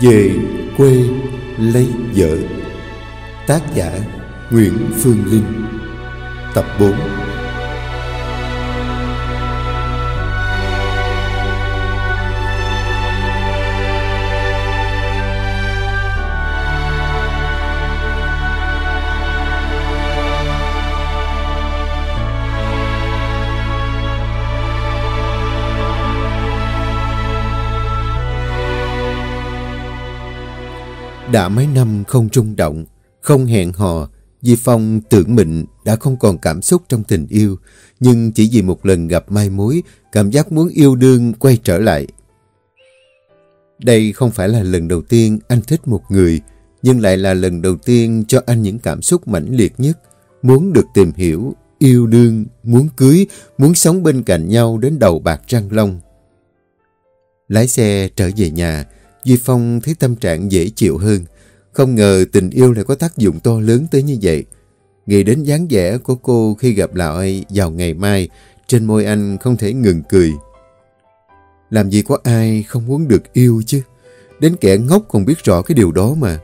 Về quê lấy vợ. Tác giả Nguyễn Phương Linh. Tập 4 Đã mấy năm không rung động, không hẹn hò, Di Phong tưởng mình đã không còn cảm xúc trong tình yêu, nhưng chỉ vì một lần gặp mai mối, cảm giác muốn yêu đương quay trở lại. Đây không phải là lần đầu tiên anh thích một người, nhưng lại là lần đầu tiên cho anh những cảm xúc mãnh liệt nhất, muốn được tìm hiểu, yêu đương, muốn cưới, muốn sống bên cạnh nhau đến đầu bạc răng long. Lái xe trở về nhà, Duy Phong thấy tâm trạng dễ chịu hơn. Không ngờ tình yêu lại có tác dụng to lớn tới như vậy. Nghĩ đến dáng vẻ của cô khi gặp lại vào ngày mai, trên môi anh không thể ngừng cười. Làm gì có ai không muốn được yêu chứ? Đến kẻ ngốc còn biết rõ cái điều đó mà.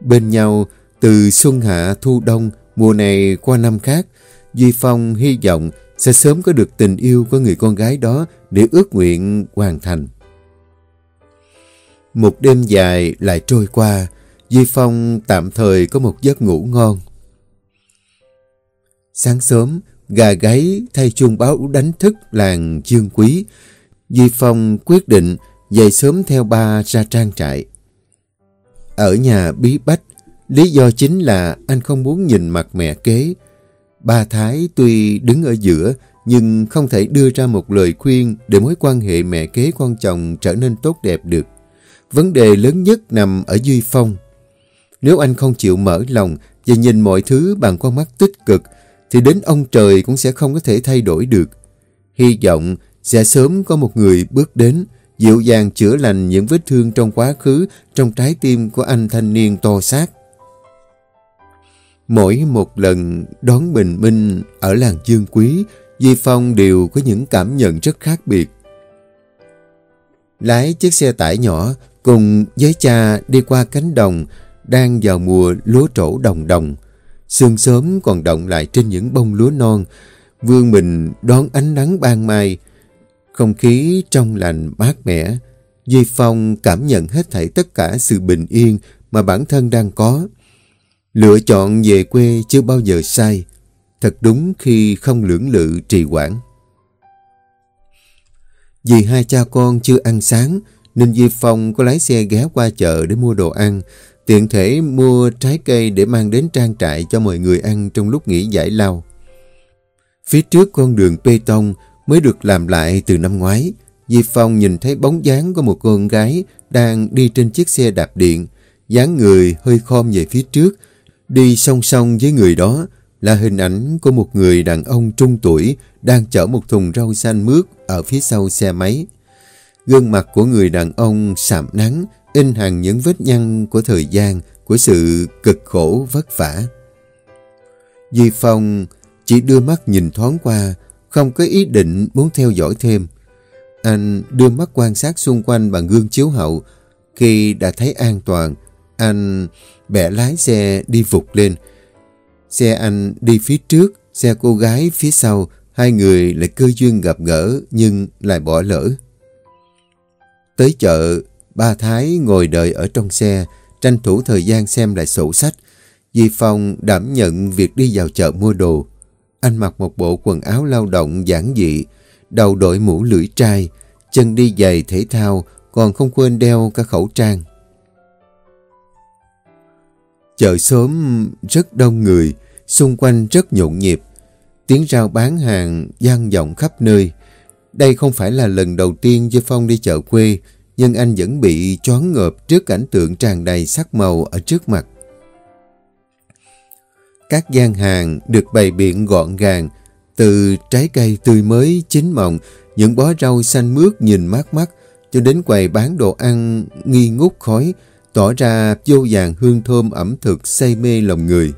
Bên nhau, từ xuân hạ thu đông, mùa này qua năm khác, Duy Phong hy vọng sẽ sớm có được tình yêu của người con gái đó để ước nguyện hoàn thành. Một đêm dài lại trôi qua, Di Phong tạm thời có một giấc ngủ ngon. Sáng sớm, gà gáy thay chuông báo đánh thức làng chương quý. Di Phong quyết định dậy sớm theo ba ra trang trại. Ở nhà bí bách, lý do chính là anh không muốn nhìn mặt mẹ kế. Ba Thái tuy đứng ở giữa, nhưng không thể đưa ra một lời khuyên để mối quan hệ mẹ kế con chồng trở nên tốt đẹp được. Vấn đề lớn nhất nằm ở Duy Phong. Nếu anh không chịu mở lòng và nhìn mọi thứ bằng con mắt tích cực, thì đến ông trời cũng sẽ không có thể thay đổi được. Hy vọng sẽ sớm có một người bước đến, dịu dàng chữa lành những vết thương trong quá khứ, trong trái tim của anh thanh niên to xác. Mỗi một lần đón bình minh ở làng Dương Quý, Di Phong đều có những cảm nhận rất khác biệt. Lái chiếc xe tải nhỏ, cùng với cha đi qua cánh đồng đang vào mùa lúa trổ đồng đồng. Sương sớm còn động lại trên những bông lúa non, vương mình đón ánh nắng ban mai. Không khí trong lành mát mẻ, di Phong cảm nhận hết thảy tất cả sự bình yên mà bản thân đang có. Lựa chọn về quê chưa bao giờ sai, thật đúng khi không lưỡng lự trì quản. Vì hai cha con chưa ăn sáng, nên Di Phong có lái xe ghé qua chợ để mua đồ ăn, tiện thể mua trái cây để mang đến trang trại cho mọi người ăn trong lúc nghỉ giải lao. Phía trước con đường bê tông mới được làm lại từ năm ngoái, Di Phong nhìn thấy bóng dáng của một con gái đang đi trên chiếc xe đạp điện, dáng người hơi khom về phía trước, đi song song với người đó là hình ảnh của một người đàn ông trung tuổi đang chở một thùng rau xanh mướt ở phía sau xe máy. Gương mặt của người đàn ông sạm nắng, in hàng những vết nhăn của thời gian, của sự cực khổ vất vả. Di Phong chỉ đưa mắt nhìn thoáng qua, không có ý định muốn theo dõi thêm. Anh đưa mắt quan sát xung quanh bằng gương chiếu hậu. Khi đã thấy an toàn, anh bẻ lái xe đi vụt lên. Xe anh đi phía trước, xe cô gái phía sau, hai người lại cơ duyên gặp gỡ nhưng lại bỏ lỡ. Tới chợ, ba Thái ngồi đợi ở trong xe, tranh thủ thời gian xem lại sổ sách. Di Phong đảm nhận việc đi vào chợ mua đồ. Anh mặc một bộ quần áo lao động giản dị, đầu đội mũ lưỡi trai, chân đi giày thể thao, còn không quên đeo cả khẩu trang. Chợ sớm rất đông người, xung quanh rất nhộn nhịp. Tiếng rao bán hàng gian vọng khắp nơi. Đây không phải là lần đầu tiên Di Phong đi chợ quê, nhưng anh vẫn bị choáng ngợp trước cảnh tượng tràn đầy sắc màu ở trước mặt. Các gian hàng được bày biện gọn gàng, từ trái cây tươi mới, chín mọng, những bó rau xanh mướt nhìn mát mắt, cho đến quầy bán đồ ăn nghi ngút khói, tỏ ra vô vàng hương thơm ẩm thực say mê lòng người.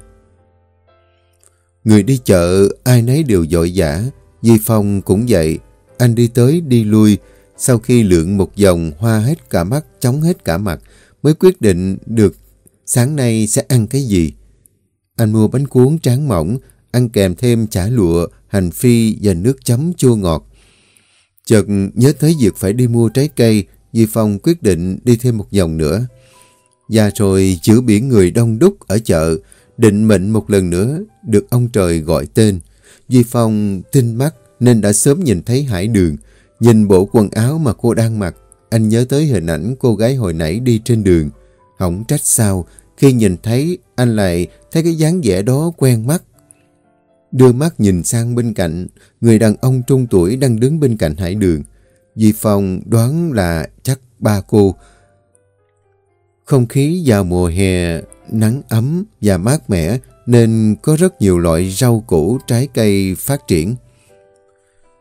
Người đi chợ, ai nấy đều dội dã, Di Phong cũng vậy, anh đi tới đi lui, sau khi lượn một vòng hoa hết cả mắt, chóng hết cả mặt, mới quyết định được sáng nay sẽ ăn cái gì. Anh mua bánh cuốn tráng mỏng, ăn kèm thêm chả lụa, hành phi và nước chấm chua ngọt. Chợt nhớ tới việc phải đi mua trái cây, Di Phong quyết định đi thêm một vòng nữa. Và rồi giữa biển người đông đúc ở chợ, định mệnh một lần nữa được ông trời gọi tên. Di Phong tinh mắt nên đã sớm nhìn thấy hải đường. Nhìn bộ quần áo mà cô đang mặc, anh nhớ tới hình ảnh cô gái hồi nãy đi trên đường. Không trách sao, khi nhìn thấy anh lại thấy cái dáng vẻ đó quen mắt. Đưa mắt nhìn sang bên cạnh, người đàn ông trung tuổi đang đứng bên cạnh hải đường. Di Phong đoán là chắc ba cô. Không khí vào mùa hè, nắng ấm và mát mẻ nên có rất nhiều loại rau củ, trái cây phát triển.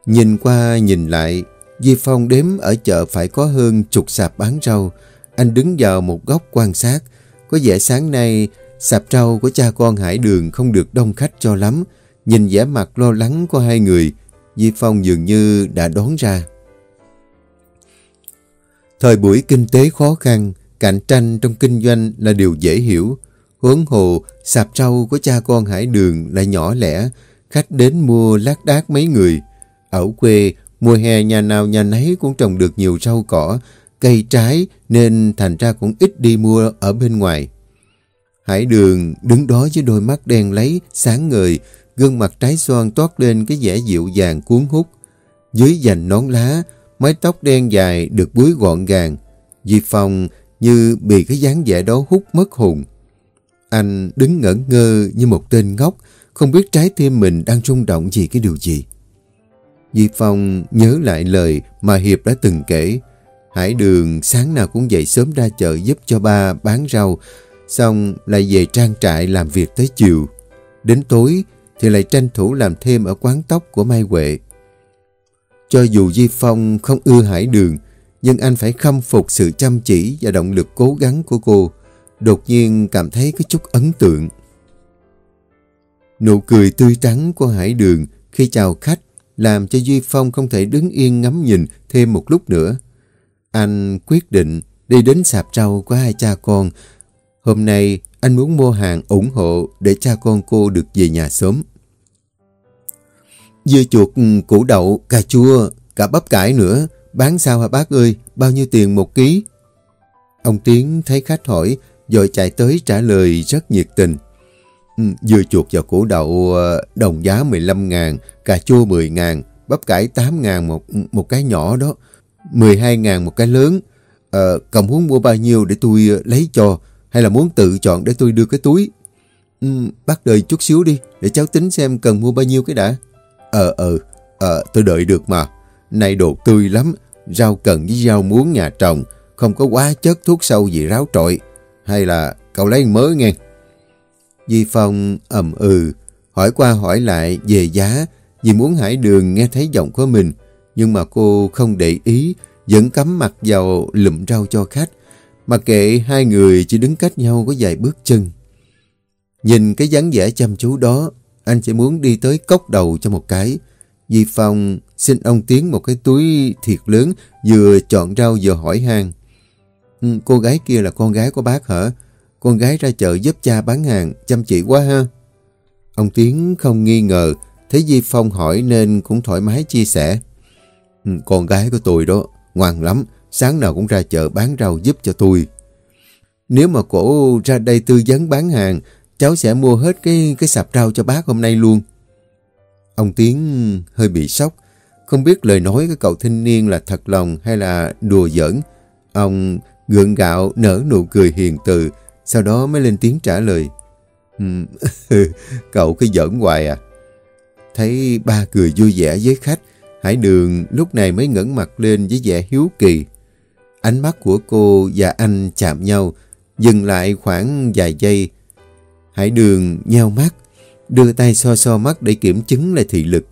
Nhìn qua nhìn lại, Di Phong đếm ở chợ phải có hơn chục sạp bán rau. Anh đứng vào một góc quan sát. Có vẻ sáng nay sạp rau của cha con Hải Đường không được đông khách cho lắm. Nhìn vẻ mặt lo lắng của hai người, Di Phong dường như đã đoán ra. Thời buổi kinh tế khó khăn, cạnh tranh trong kinh doanh là điều dễ hiểu. Huống hồ, sạp rau của cha con Hải Đường lại nhỏ lẻ, khách đến mua lác đác mấy người. Ở quê, mùa hè nhà nào nhà nấy cũng trồng được nhiều rau cỏ, cây trái nên thành ra cũng ít đi mua ở bên ngoài. Hải Đường đứng đó với đôi mắt đen lấy, sáng ngời, gương mặt trái xoan toát lên cái vẻ dịu dàng cuốn hút. Dưới dành nón lá, mái tóc đen dài được búi gọn gàng. Di Phong như bị cái dáng vẻ đó hút mất hồn. Anh đứng ngẩn ngơ như một tên ngốc, không biết trái tim mình đang rung động gì cái điều gì. Di Phong nhớ lại lời mà Hiệp đã từng kể. Hải đường sáng nào cũng dậy sớm ra chợ giúp cho ba bán rau, xong lại về trang trại làm việc tới chiều. Đến tối thì lại tranh thủ làm thêm ở quán tóc của Mai Huệ. Cho dù Di Phong không ưa Hải đường, nhưng anh phải khâm phục sự chăm chỉ và động lực cố gắng của cô. Đột nhiên cảm thấy có chút ấn tượng. Nụ cười tươi tắn của Hải đường khi chào khách làm cho Duy Phong không thể đứng yên ngắm nhìn thêm một lúc nữa. Anh quyết định đi đến sạp rau của hai cha con. Hôm nay anh muốn mua hàng ủng hộ để cha con cô được về nhà sớm. Dưa chuột, ừ, củ đậu, cà chua, cả bắp cải nữa. Bán sao hả bác ơi? Bao nhiêu tiền một ký? Ông Tiến thấy khách hỏi, rồi chạy tới trả lời rất nhiệt tình. Ừ, Dưa chuột và củ đậu ờ, đồng giá 15 ngàn, cà chua 10 ngàn, bắp cải 8 ngàn một, một cái nhỏ đó, 12 ngàn một cái lớn. Ờ, à, cậu muốn mua bao nhiêu để tôi ờ, lấy cho, hay là muốn tự chọn để tôi đưa cái túi? Ừ, bác đợi chút xíu đi, để cháu tính xem cần mua bao nhiêu cái đã. Ờ, ờ, ờ, tôi đợi được mà. Này đồ tươi lắm, rau cần với rau muống nhà trồng, không có quá chất thuốc sâu gì ráo trội. Hay là cậu lấy mới nghe. Di Phong ầm ừ, hỏi qua hỏi lại về giá vì muốn Hải Đường nghe thấy giọng của mình. Nhưng mà cô không để ý, vẫn cắm mặt vào lụm rau cho khách. Mà kệ hai người chỉ đứng cách nhau có vài bước chân. Nhìn cái dáng vẻ chăm chú đó, anh chỉ muốn đi tới cốc đầu cho một cái. Di Phong xin ông Tiến một cái túi thiệt lớn, vừa chọn rau vừa hỏi han. Ừ, cô gái kia là con gái của bác hả? Con gái ra chợ giúp cha bán hàng, chăm chỉ quá ha. Ông Tiến không nghi ngờ, thấy Di Phong hỏi nên cũng thoải mái chia sẻ. Ừ, con gái của tôi đó, ngoan lắm, sáng nào cũng ra chợ bán rau giúp cho tôi. Nếu mà cổ ra đây tư vấn bán hàng, cháu sẽ mua hết cái cái sạp rau cho bác hôm nay luôn. Ông Tiến hơi bị sốc, không biết lời nói của cậu thanh niên là thật lòng hay là đùa giỡn. Ông gượng gạo nở nụ cười hiền từ, sau đó mới lên tiếng trả lời. Ừ, cậu cứ giỡn hoài à. Thấy ba cười vui vẻ với khách, Hải Đường lúc này mới ngẩng mặt lên với vẻ hiếu kỳ. Ánh mắt của cô và anh chạm nhau, dừng lại khoảng vài giây. Hải Đường nheo mắt, đưa tay so so mắt để kiểm chứng lại thị lực.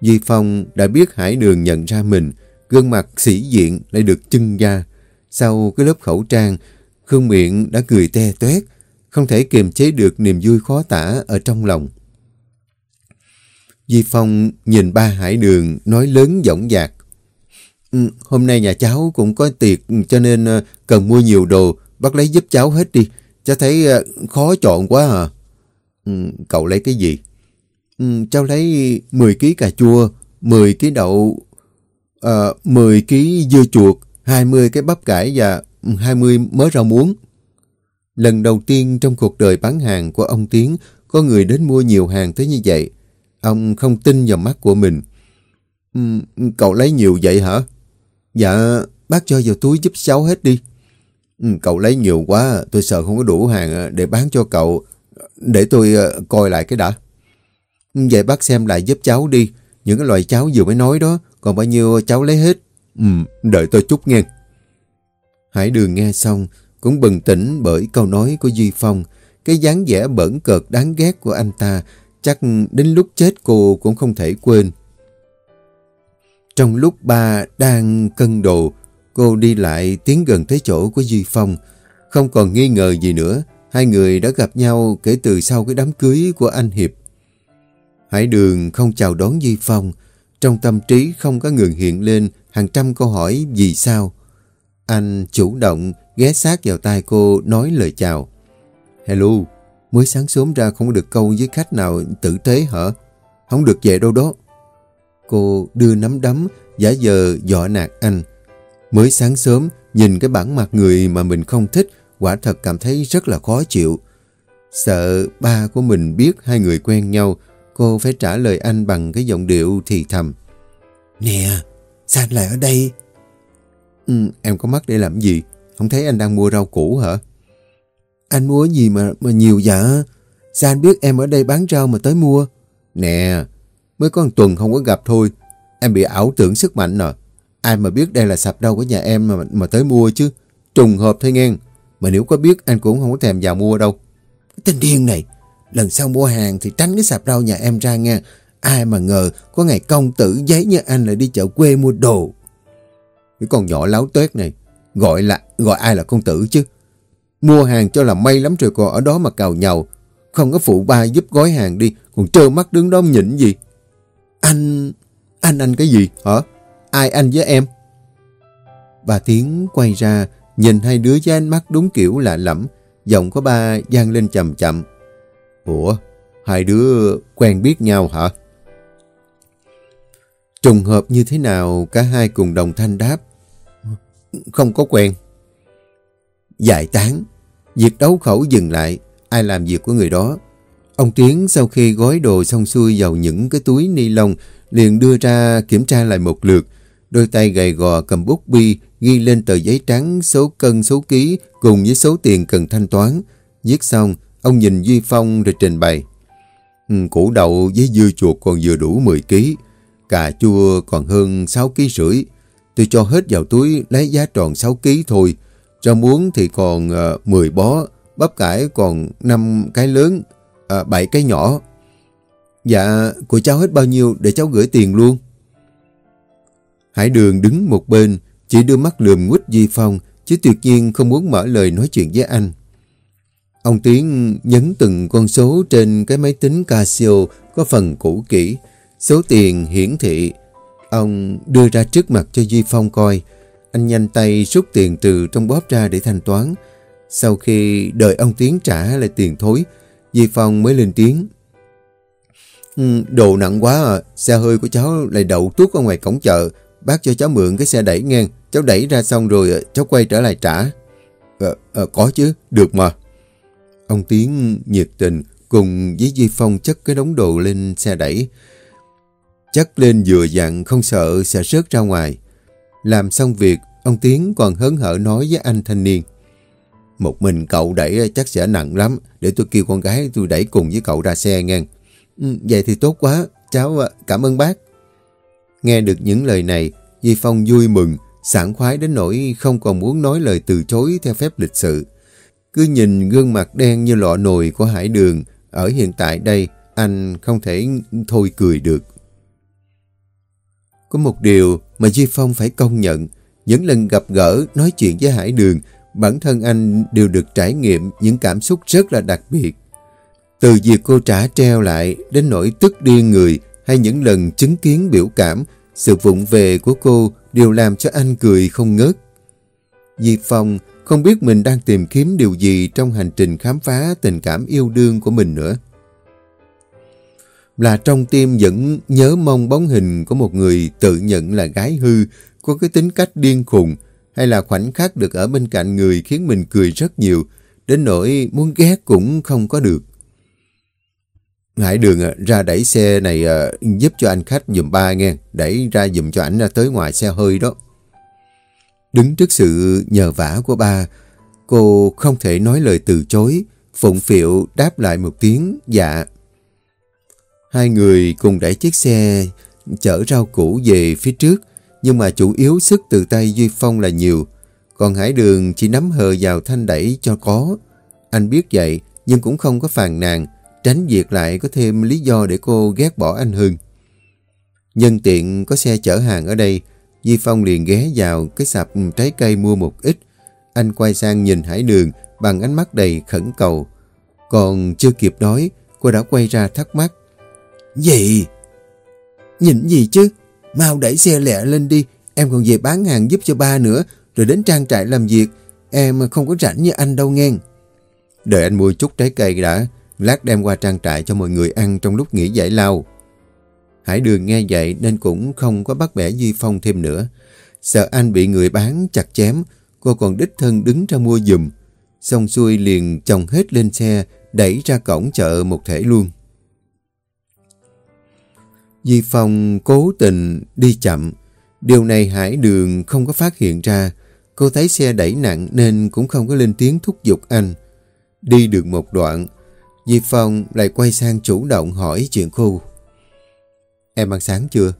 Duy Phong đã biết Hải Đường nhận ra mình, gương mặt sĩ diện lại được chưng ra. Sau cái lớp khẩu trang, Khương miệng đã cười te tuét, không thể kiềm chế được niềm vui khó tả ở trong lòng. Di Phong nhìn ba hải đường nói lớn giọng dạc. Ừ, hôm nay nhà cháu cũng có tiệc cho nên ờ, cần mua nhiều đồ, bác lấy giúp cháu hết đi. Cháu thấy ờ, khó chọn quá à. Ừ, cậu lấy cái gì? Ừ, cháu lấy 10 kg cà chua, 10 kg đậu, à, 10 kg dưa chuột, 20 cái bắp cải và 20 mớ rau muống. Lần đầu tiên trong cuộc đời bán hàng của ông Tiến có người đến mua nhiều hàng tới như vậy. Ông không tin vào mắt của mình. Cậu lấy nhiều vậy hả? Dạ, bác cho vào túi giúp cháu hết đi. Cậu lấy nhiều quá, tôi sợ không có đủ hàng ờ, để bán cho cậu. Để tôi ờ, coi lại cái đã. Vậy bác xem lại giúp cháu đi. Những cái loại cháu vừa mới nói đó, còn bao nhiêu cháu lấy hết. Ừ, đợi tôi chút nghe. Hải đường nghe xong, cũng bừng tỉnh bởi câu nói của Duy Phong. Cái dáng vẻ bẩn cợt đáng ghét của anh ta, chắc đến lúc chết cô cũng không thể quên. Trong lúc ba đang cân đồ, cô đi lại tiến gần tới chỗ của Duy Phong. Không còn nghi ngờ gì nữa, hai người đã gặp nhau kể từ sau cái đám cưới của anh Hiệp. Hải Đường không chào đón Duy Phong, trong tâm trí không có ngừng hiện lên hàng trăm câu hỏi vì sao. Anh chủ động ghé sát vào tai cô nói lời chào. Hello, mới sáng sớm ra không được câu với khách nào tử tế hả? Không được về đâu đó. Cô đưa nắm đấm, giả giờ dọa nạt anh. Mới sáng sớm, nhìn cái bản mặt người mà mình không thích, quả thật cảm thấy rất là khó chịu. Sợ ba của mình biết hai người quen nhau, cô phải trả lời anh bằng cái giọng điệu thì thầm. Nè, sao anh lại ở đây? Ừ, em có mắt để làm gì? Không thấy anh đang mua rau củ hả? Anh mua gì mà mà nhiều dạ? Sao anh biết em ở đây bán rau mà tới mua? Nè, mới có một tuần không có gặp thôi. Em bị ảo tưởng sức mạnh nè. Ai mà biết đây là sạp rau của nhà em mà mà tới mua chứ. Trùng hợp thôi nghe. Mà nếu có biết anh cũng không có thèm vào mua đâu. Tên điên này, lần sau mua hàng thì tránh cái sạp rau nhà em ra nghe. Ai mà ngờ có ngày công tử giấy như anh lại đi chợ quê mua đồ. Cái con nhỏ láo tuét này, gọi là gọi ai là công tử chứ. Mua hàng cho là may lắm rồi còn ở đó mà cào nhàu. Không có phụ ba giúp gói hàng đi, còn trơ mắt đứng đó nhịn gì. Anh... anh anh cái gì hả? Ai anh với em? Bà Tiến quay ra, nhìn hai đứa với ánh mắt đúng kiểu lạ lẫm. Giọng có ba gian lên chậm chậm. Ủa, hai đứa quen biết nhau hả? Trùng hợp như thế nào cả hai cùng đồng thanh đáp. Không có quen. Giải tán. Việc đấu khẩu dừng lại. Ai làm việc của người đó. Ông Tiến sau khi gói đồ xong xuôi vào những cái túi ni lông liền đưa ra kiểm tra lại một lượt. Đôi tay gầy gò cầm bút bi ghi lên tờ giấy trắng số cân số ký cùng với số tiền cần thanh toán. Viết xong, ông nhìn Duy Phong rồi trình bày. Ừ, củ đậu với dưa chuột còn vừa đủ 10 ký. Cà chua còn hơn 6 kg rưỡi. Tôi cho hết vào túi lấy giá tròn 6 kg thôi. Rau muống thì còn ờ, uh, 10 bó. Bắp cải còn 5 cái lớn, ờ, uh, 7 cái nhỏ. Dạ, của cháu hết bao nhiêu để cháu gửi tiền luôn. Hải Đường đứng một bên, chỉ đưa mắt lườm nguyết Di Phong, chứ tuyệt nhiên không muốn mở lời nói chuyện với anh. Ông Tiến nhấn từng con số trên cái máy tính Casio có phần cũ kỹ, Số tiền hiển thị, ông đưa ra trước mặt cho Duy Phong coi. Anh nhanh tay rút tiền từ trong bóp ra để thanh toán. Sau khi đợi ông Tiến trả lại tiền thối, Duy Phong mới lên tiếng. Ừ, đồ nặng quá à, xe hơi của cháu lại đậu tuốt ở ngoài cổng chợ. Bác cho cháu mượn cái xe đẩy ngang, cháu đẩy ra xong rồi à, cháu quay trở lại trả. À, à, có chứ, được mà. Ông Tiến nhiệt tình cùng với Duy Phong chất cái đống đồ lên xe đẩy. Chắc lên vừa dặn không sợ sẽ rớt ra ngoài. Làm xong việc, ông Tiến còn hớn hở nói với anh thanh niên. Một mình cậu đẩy chắc sẽ nặng lắm, để tôi kêu con gái tôi đẩy cùng với cậu ra xe nghe. Ừ, vậy thì tốt quá, cháu à, cảm ơn bác. Nghe được những lời này, Di Phong vui mừng, sảng khoái đến nỗi không còn muốn nói lời từ chối theo phép lịch sự. Cứ nhìn gương mặt đen như lọ nồi của Hải Đường, ở hiện tại đây, anh không thể thôi cười được. Có một điều mà Duy Phong phải công nhận, những lần gặp gỡ, nói chuyện với Hải Đường, bản thân anh đều được trải nghiệm những cảm xúc rất là đặc biệt. Từ việc cô trả treo lại đến nỗi tức điên người hay những lần chứng kiến biểu cảm, sự vụng về của cô đều làm cho anh cười không ngớt. Di Phong không biết mình đang tìm kiếm điều gì trong hành trình khám phá tình cảm yêu đương của mình nữa. Là trong tim vẫn nhớ mong bóng hình của một người tự nhận là gái hư, có cái tính cách điên khùng, hay là khoảnh khắc được ở bên cạnh người khiến mình cười rất nhiều, đến nỗi muốn ghét cũng không có được. Hải đường à, ra đẩy xe này à, giúp cho anh khách dùm ba nghe, đẩy ra dùm cho ảnh ra tới ngoài xe hơi đó. Đứng trước sự nhờ vả của ba, cô không thể nói lời từ chối, phụng phiệu đáp lại một tiếng dạ. Hai người cùng đẩy chiếc xe chở rau củ về phía trước, nhưng mà chủ yếu sức từ tay Duy Phong là nhiều, còn Hải Đường chỉ nắm hờ vào thanh đẩy cho có. Anh biết vậy, nhưng cũng không có phàn nàn, tránh việc lại có thêm lý do để cô ghét bỏ anh Hưng. Nhân tiện có xe chở hàng ở đây, Di Phong liền ghé vào cái sạp trái cây mua một ít. Anh quay sang nhìn Hải Đường bằng ánh mắt đầy khẩn cầu. Còn chưa kịp nói, cô đã quay ra thắc mắc. Gì? Nhìn gì chứ? Mau đẩy xe lẹ lên đi, em còn về bán hàng giúp cho ba nữa, rồi đến trang trại làm việc. Em không có rảnh như anh đâu nghe. Đợi anh mua chút trái cây đã, lát đem qua trang trại cho mọi người ăn trong lúc nghỉ giải lao. Hải Đường nghe vậy nên cũng không có bắt bẻ Duy Phong thêm nữa. Sợ anh bị người bán chặt chém, cô còn đích thân đứng ra mua dùm. Xong xuôi liền chồng hết lên xe, đẩy ra cổng chợ một thể luôn. Di Phong cố tình đi chậm. Điều này Hải Đường không có phát hiện ra. Cô thấy xe đẩy nặng nên cũng không có lên tiếng thúc giục anh. Đi được một đoạn, Di Phong lại quay sang chủ động hỏi chuyện khu. Em ăn sáng chưa?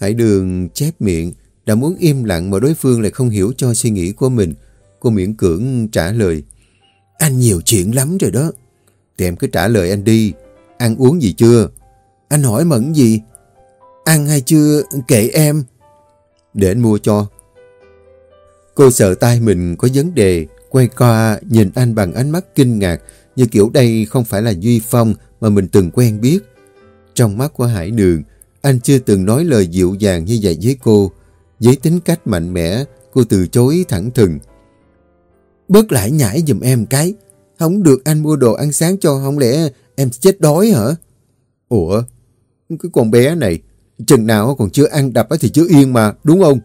Hải đường chép miệng, đã muốn im lặng mà đối phương lại không hiểu cho suy nghĩ của mình. Cô miễn cưỡng trả lời. Anh nhiều chuyện lắm rồi đó. Thì em cứ trả lời anh đi. Ăn uống gì chưa? Anh hỏi mẫn gì? Ăn hay chưa? Kệ em. Để anh mua cho. Cô sợ tay mình có vấn đề, quay qua nhìn anh bằng ánh mắt kinh ngạc, như kiểu đây không phải là Duy Phong mà mình từng quen biết. Trong mắt của Hải Đường, anh chưa từng nói lời dịu dàng như vậy với cô. Với tính cách mạnh mẽ, cô từ chối thẳng thừng. Bớt lại nhảy giùm em cái. Không được anh mua đồ ăn sáng cho, không lẽ em chết đói hả? Ủa? Cái con bé này, chừng nào còn chưa ăn đập thì chưa yên mà, đúng không?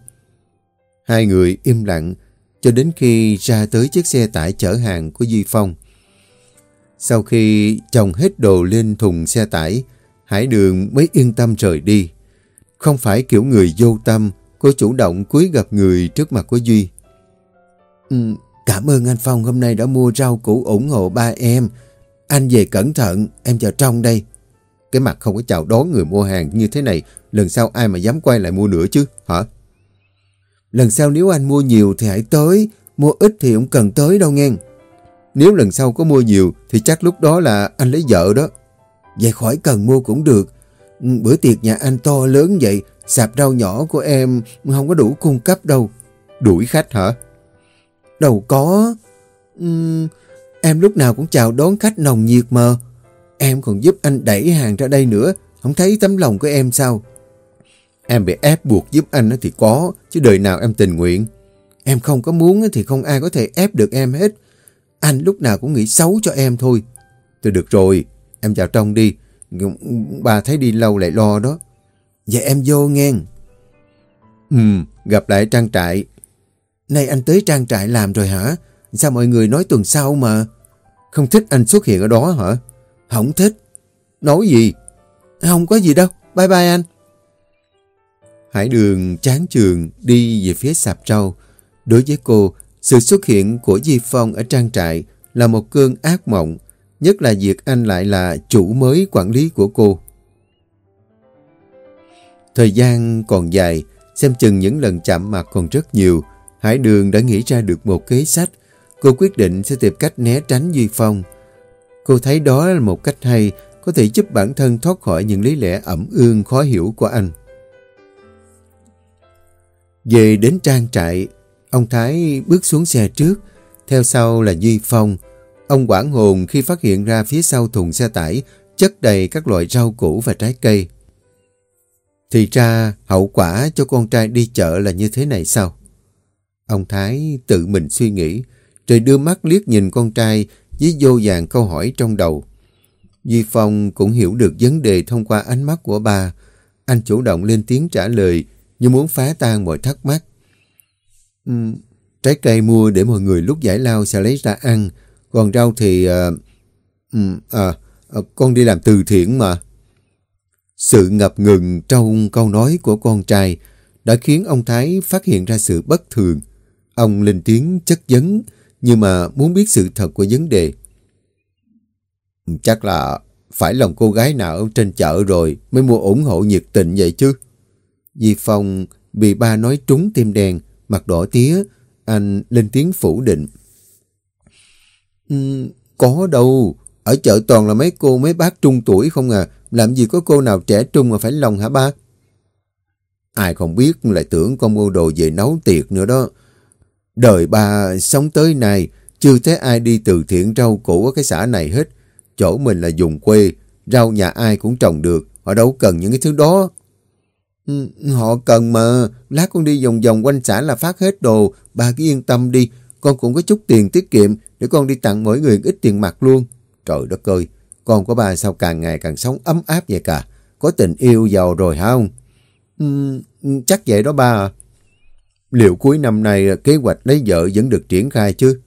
Hai người im lặng, cho đến khi ra tới chiếc xe tải chở hàng của Duy Phong. Sau khi chồng hết đồ lên thùng xe tải, Hải Đường mới yên tâm rời đi. Không phải kiểu người vô tâm, cô chủ động cúi gặp người trước mặt của Duy. Ừ, cảm ơn anh Phong hôm nay đã mua rau củ ủng hộ ba em. Anh về cẩn thận, em chờ trong đây. Cái mặt không có chào đón người mua hàng như thế này, lần sau ai mà dám quay lại mua nữa chứ, hả? Lần sau nếu anh mua nhiều thì hãy tới, mua ít thì không cần tới đâu nghe. Nếu lần sau có mua nhiều thì chắc lúc đó là anh lấy vợ đó. Vậy khỏi cần mua cũng được. Ừ, bữa tiệc nhà anh to lớn vậy, sạp rau nhỏ của em không có đủ cung cấp đâu. Đuổi khách hả? Đâu có. Uhm, em lúc nào cũng chào đón khách nồng nhiệt mà. Em còn giúp anh đẩy hàng ra đây nữa. Không thấy tấm lòng của em sao? Em bị ép buộc giúp anh thì có, chứ đời nào em tình nguyện. Em không có muốn thì không ai có thể ép được em hết. Anh lúc nào cũng nghĩ xấu cho em thôi. Tôi được rồi, em vào trong đi. Bà thấy đi lâu lại lo đó. Vậy em vô nghe. Ừ, gặp lại trang trại. Nay anh tới trang trại làm rồi hả? Sao mọi người nói tuần sau mà? Không thích anh xuất hiện ở đó hả? Không thích. Nói gì? Không có gì đâu. Bye bye anh. Hải đường chán trường đi về phía sạp rau. Đối với cô, sự xuất hiện của Di Phong ở trang trại là một cơn ác mộng, nhất là việc anh lại là chủ mới quản lý của cô. Thời gian còn dài, xem chừng những lần chạm mặt còn rất nhiều. Hải Đường đã nghĩ ra được một kế sách. Cô quyết định sẽ tìm cách né tránh Duy Phong. Cô thấy đó là một cách hay, có thể giúp bản thân thoát khỏi những lý lẽ ẩm ương khó hiểu của anh. Về đến trang trại, ông Thái bước xuống xe trước, theo sau là Duy Phong. Ông quảng hồn khi phát hiện ra phía sau thùng xe tải chất đầy các loại rau củ và trái cây. Thì ra hậu quả cho con trai đi chợ là như thế này sao? Ông Thái tự mình suy nghĩ, rồi đưa mắt liếc nhìn con trai với vô vàng câu hỏi trong đầu. Duy Phong cũng hiểu được vấn đề thông qua ánh mắt của bà. Anh chủ động lên tiếng trả lời như muốn phá tan mọi thắc mắc. Uhm, trái cây mua để mọi người lúc giải lao sẽ lấy ra ăn. Còn rau thì... À, um, à, con đi làm từ thiện mà. Sự ngập ngừng trong câu nói của con trai đã khiến ông Thái phát hiện ra sự bất thường. Ông lên tiếng chất vấn, nhưng mà muốn biết sự thật của vấn đề. Chắc là phải lòng cô gái nào ở trên chợ rồi mới mua ủng hộ nhiệt tình vậy chứ vì Phong bị ba nói trúng tim đèn mặt đỏ tía, anh lên tiếng phủ định. Um, có đâu, ở chợ toàn là mấy cô mấy bác trung tuổi không à, làm gì có cô nào trẻ trung mà phải lòng hả ba? Ai không biết lại tưởng con mua đồ về nấu tiệc nữa đó. Đời ba sống tới nay, chưa thấy ai đi từ thiện rau củ ở cái xã này hết. Chỗ mình là dùng quê, rau nhà ai cũng trồng được, họ đâu cần những cái thứ đó. Ừ, họ cần mà, lát con đi vòng vòng quanh xã là phát hết đồ, ba cứ yên tâm đi, con cũng có chút tiền tiết kiệm để con đi tặng mỗi người ít tiền mặt luôn. Trời đất ơi, con của ba sao càng ngày càng sống ấm áp vậy cả, có tình yêu giàu rồi hả không? Ừ, chắc vậy đó ba à. Liệu cuối năm nay kế hoạch lấy vợ vẫn được triển khai chứ?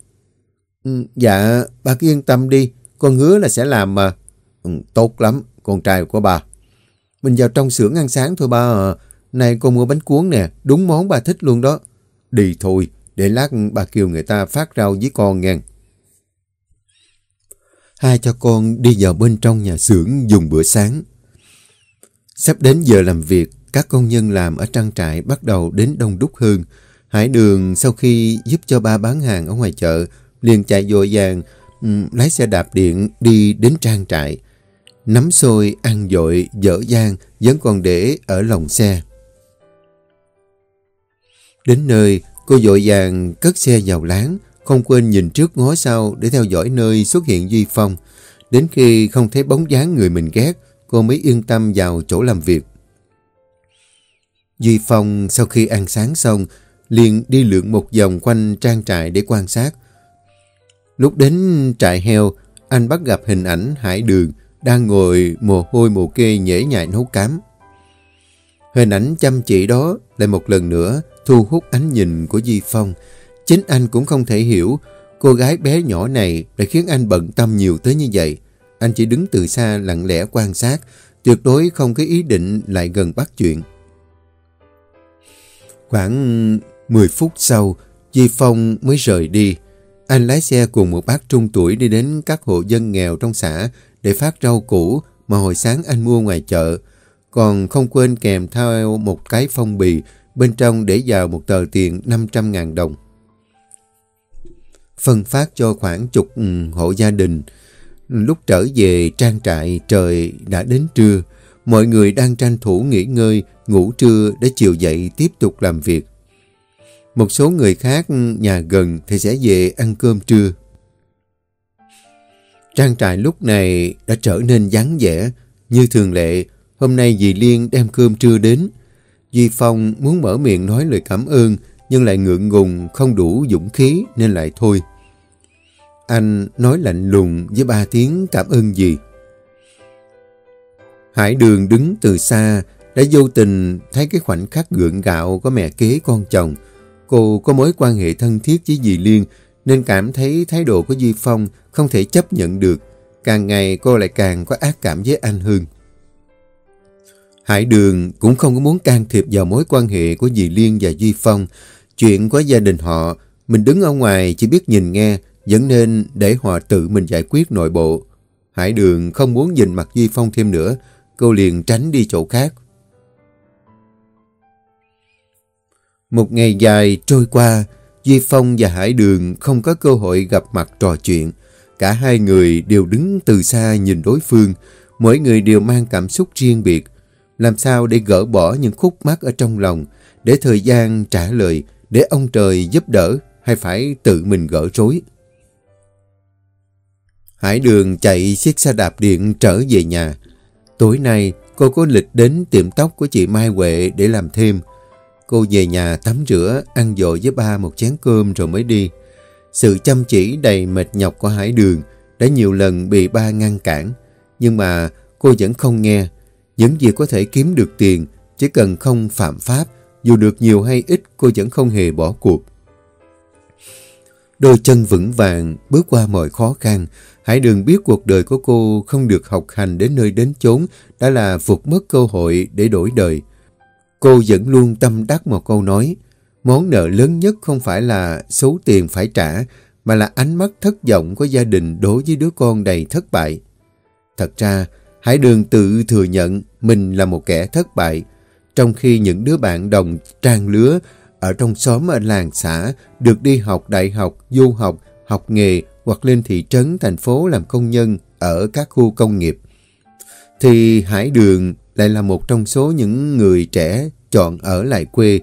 Ừ, dạ, ba cứ yên tâm đi. Con hứa là sẽ làm mà. Ừ, tốt lắm, con trai của bà. Mình vào trong xưởng ăn sáng thôi ba à. Này con mua bánh cuốn nè, đúng món bà thích luôn đó. Đi thôi, để lát bà kêu người ta phát rau với con nghe. Hai cho con đi vào bên trong nhà xưởng dùng bữa sáng. Sắp đến giờ làm việc, các công nhân làm ở trang trại bắt đầu đến đông đúc hơn. Hải đường sau khi giúp cho ba bán hàng ở ngoài chợ, liền chạy vội vàng, um, lái xe đạp điện đi đến trang trại. Nắm xôi, ăn dội, dở dang vẫn còn để ở lòng xe. Đến nơi, cô dội vàng cất xe vào láng, không quên nhìn trước ngó sau để theo dõi nơi xuất hiện Duy Phong. Đến khi không thấy bóng dáng người mình ghét, cô mới yên tâm vào chỗ làm việc. Duy Phong sau khi ăn sáng xong, liền đi lượn một vòng quanh trang trại để quan sát. Lúc đến trại heo, anh bắt gặp hình ảnh Hải Đường đang ngồi mồ hôi mồ kê nhễ nhại nấu cám. Hình ảnh chăm chỉ đó lại một lần nữa thu hút ánh nhìn của Di Phong. Chính anh cũng không thể hiểu cô gái bé nhỏ này đã khiến anh bận tâm nhiều tới như vậy. Anh chỉ đứng từ xa lặng lẽ quan sát, tuyệt đối không có ý định lại gần bắt chuyện. Khoảng 10 phút sau, Di Phong mới rời đi. Anh lái xe cùng một bác trung tuổi đi đến các hộ dân nghèo trong xã để phát rau củ mà hồi sáng anh mua ngoài chợ. Còn không quên kèm theo một cái phong bì bên trong để vào một tờ tiền 500.000 đồng. Phân phát cho khoảng chục ừ, hộ gia đình. Lúc trở về trang trại trời đã đến trưa. Mọi người đang tranh thủ nghỉ ngơi, ngủ trưa để chiều dậy tiếp tục làm việc. Một số người khác nhà gần thì sẽ về ăn cơm trưa. Trang trại lúc này đã trở nên vắng vẻ. Như thường lệ, hôm nay dì Liên đem cơm trưa đến. Duy Phong muốn mở miệng nói lời cảm ơn, nhưng lại ngượng ngùng, không đủ dũng khí nên lại thôi. Anh nói lạnh lùng với ba tiếng cảm ơn gì. Hải đường đứng từ xa, đã vô tình thấy cái khoảnh khắc gượng gạo của mẹ kế con chồng. Cô có mối quan hệ thân thiết với dì Liên, nên cảm thấy thái độ của Duy Phong không thể chấp nhận được. Càng ngày cô lại càng có ác cảm với anh hương. Hải Đường cũng không có muốn can thiệp vào mối quan hệ của dì Liên và Duy Phong. Chuyện của gia đình họ, mình đứng ở ngoài chỉ biết nhìn nghe, vẫn nên để họ tự mình giải quyết nội bộ. Hải Đường không muốn nhìn mặt Duy Phong thêm nữa, cô liền tránh đi chỗ khác. Một ngày dài trôi qua, Di Phong và Hải Đường không có cơ hội gặp mặt trò chuyện. Cả hai người đều đứng từ xa nhìn đối phương, mỗi người đều mang cảm xúc riêng biệt. Làm sao để gỡ bỏ những khúc mắc ở trong lòng, để thời gian trả lời, để ông trời giúp đỡ, hay phải tự mình gỡ rối. Hải Đường chạy chiếc xe đạp điện trở về nhà. Tối nay, cô có lịch đến tiệm tóc của chị Mai Huệ để làm thêm. Cô về nhà tắm rửa, ăn dội với ba một chén cơm rồi mới đi. Sự chăm chỉ đầy mệt nhọc của Hải Đường đã nhiều lần bị ba ngăn cản. Nhưng mà cô vẫn không nghe. Những gì có thể kiếm được tiền, chỉ cần không phạm pháp, dù được nhiều hay ít cô vẫn không hề bỏ cuộc. Đôi chân vững vàng bước qua mọi khó khăn. Hải đường biết cuộc đời của cô không được học hành đến nơi đến chốn đã là vụt mất cơ hội để đổi đời. Cô vẫn luôn tâm đắc một câu nói. Món nợ lớn nhất không phải là số tiền phải trả, mà là ánh mắt thất vọng của gia đình đối với đứa con đầy thất bại. Thật ra, Hải Đường tự thừa nhận mình là một kẻ thất bại, trong khi những đứa bạn đồng trang lứa ở trong xóm ở làng xã được đi học đại học, du học, học nghề hoặc lên thị trấn, thành phố làm công nhân ở các khu công nghiệp. Thì Hải Đường lại là một trong số những người trẻ chọn ở lại quê.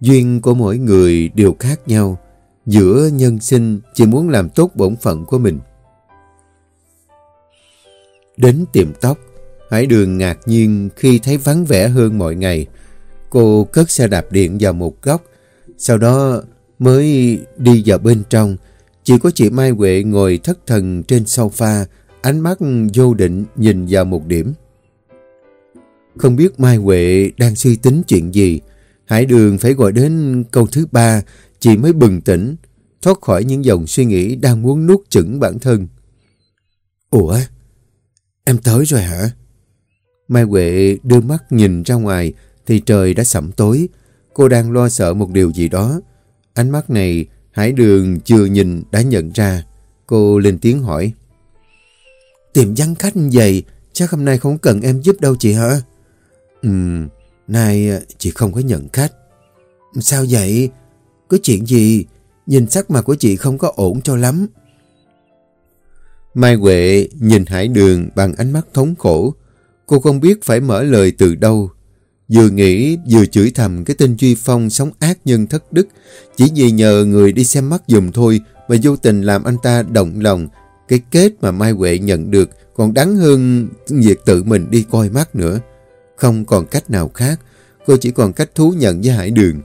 Duyên của mỗi người đều khác nhau. Giữa nhân sinh chỉ muốn làm tốt bổn phận của mình. Đến tiệm tóc, Hải Đường ngạc nhiên khi thấy vắng vẻ hơn mọi ngày. Cô cất xe đạp điện vào một góc, sau đó mới đi vào bên trong. Chỉ có chị Mai Huệ ngồi thất thần trên sofa, ánh mắt vô định nhìn vào một điểm. Không biết Mai Huệ đang suy tính chuyện gì. Hải Đường phải gọi đến câu thứ ba, chị mới bừng tỉnh, thoát khỏi những dòng suy nghĩ đang muốn nuốt chửng bản thân. Ủa? Em tới rồi hả? Mai Huệ đưa mắt nhìn ra ngoài thì trời đã sẩm tối. Cô đang lo sợ một điều gì đó. Ánh mắt này Hải Đường chưa nhìn đã nhận ra. Cô lên tiếng hỏi. Tìm vắng khách vậy chắc hôm nay không cần em giúp đâu chị hả? Ừm, nay ờ, chị không có nhận khách. Sao vậy? Có chuyện gì? Nhìn sắc mặt của chị không có ổn cho lắm. Mai Huệ nhìn Hải Đường bằng ánh mắt thống khổ. Cô không biết phải mở lời từ đâu. Vừa nghĩ vừa chửi thầm cái tên Duy Phong sống ác nhân thất đức. Chỉ vì nhờ người đi xem mắt dùm thôi mà vô tình làm anh ta động lòng. Cái kết mà Mai Huệ nhận được còn đáng hơn việc tự mình đi coi mắt nữa. Không còn cách nào khác. Cô chỉ còn cách thú nhận với Hải Đường.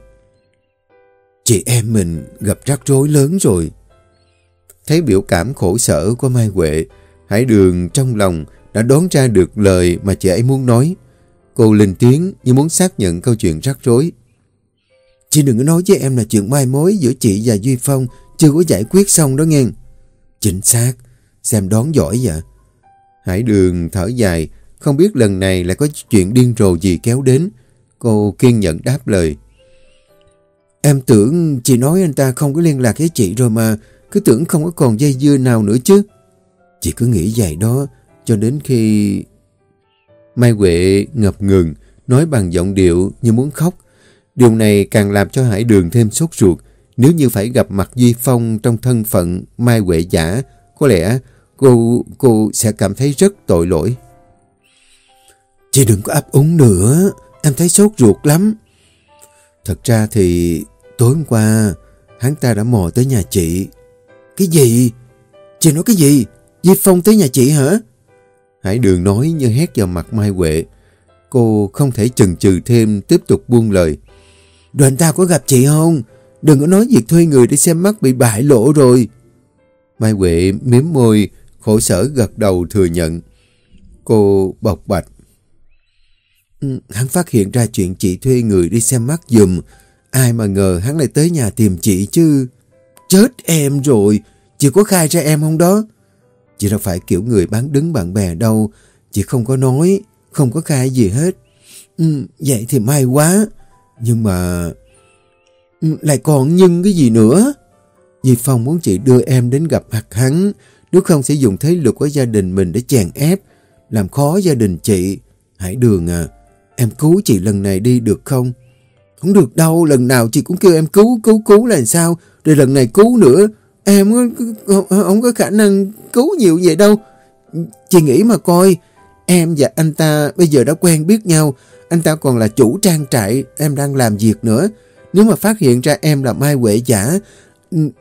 Chị em mình gặp rắc rối lớn rồi. Thấy biểu cảm khổ sở của Mai Huệ, Hải Đường trong lòng đã đoán ra được lời mà chị ấy muốn nói. Cô lên tiếng như muốn xác nhận câu chuyện rắc rối. Chị đừng có nói với em là chuyện mai mối giữa chị và Duy Phong chưa có giải quyết xong đó nghe. Chính xác, xem đoán giỏi vậy. Hải Đường thở dài, không biết lần này lại có chuyện điên rồ gì kéo đến. Cô kiên nhẫn đáp lời. Em tưởng chị nói anh ta không có liên lạc với chị rồi mà, cứ tưởng không có còn dây dưa nào nữa chứ. Chị cứ nghĩ vậy đó, cho đến khi... Mai Huệ ngập ngừng, nói bằng giọng điệu như muốn khóc. Điều này càng làm cho Hải Đường thêm sốt ruột. Nếu như phải gặp mặt Duy Phong trong thân phận Mai Huệ giả, có lẽ cô cô sẽ cảm thấy rất tội lỗi. Chị đừng có ấp úng nữa, em thấy sốt ruột lắm. Thật ra thì tối hôm qua hắn ta đã mò tới nhà chị. Cái gì? Chị nói cái gì? Di Phong tới nhà chị hả? Hải Đường nói như hét vào mặt Mai Huệ. Cô không thể chần chừ thêm tiếp tục buông lời. Đoàn ta có gặp chị không? Đừng có nói việc thuê người để xem mắt bị bại lộ rồi. Mai Huệ miếm môi, khổ sở gật đầu thừa nhận. Cô bộc bạch. Ừ, hắn phát hiện ra chuyện chị thuê người đi xem mắt dùm. Ai mà ngờ hắn lại tới nhà tìm chị chứ. Chết em rồi. Chị có khai ra em không đó? Chị đâu phải kiểu người bán đứng bạn bè đâu. Chị không có nói, không có khai gì hết. Ừ, vậy thì may quá. Nhưng mà... Ừ, lại còn nhưng cái gì nữa? Di Phong muốn chị đưa em đến gặp mặt hắn. Nếu không sẽ dùng thế lực của gia đình mình để chèn ép, làm khó gia đình chị. Hải Đường à, em cứu chị lần này đi được không? Không được đâu, lần nào chị cũng kêu em cứu, cứu, cứu là sao? Rồi lần này cứu nữa, em không có khả năng cứu nhiều vậy đâu. Chị nghĩ mà coi, em và anh ta bây giờ đã quen biết nhau, anh ta còn là chủ trang trại, em đang làm việc nữa. Nếu mà phát hiện ra em là Mai Huệ giả,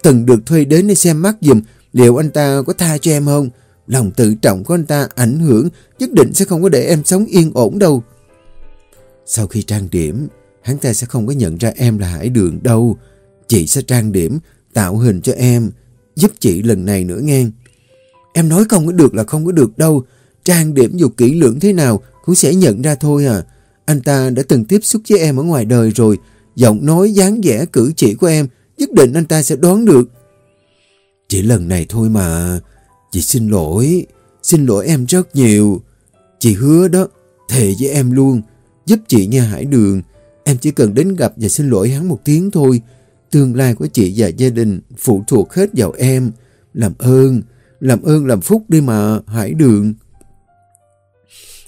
từng được thuê đến để xem mắt dùm, liệu anh ta có tha cho em không? Lòng tự trọng của anh ta ảnh hưởng, nhất định sẽ không có để em sống yên ổn đâu. Sau khi trang điểm, hắn ta sẽ không có nhận ra em là Hải Đường đâu. Chị sẽ trang điểm, tạo hình cho em, giúp chị lần này nữa nghe. Em nói không có được là không có được đâu. Trang điểm dù kỹ lưỡng thế nào cũng sẽ nhận ra thôi à. Anh ta đã từng tiếp xúc với em ở ngoài đời rồi. Giọng nói, dáng vẻ, cử chỉ của em nhất định anh ta sẽ đoán được. Chỉ lần này thôi mà. Chị xin lỗi. Xin lỗi em rất nhiều. Chị hứa đó. Thề với em luôn. Giúp chị nha Hải Đường. Em chỉ cần đến gặp và xin lỗi hắn một tiếng thôi. Tương lai của chị và gia đình phụ thuộc hết vào em. Làm ơn. Làm ơn làm phúc đi mà Hải Đường.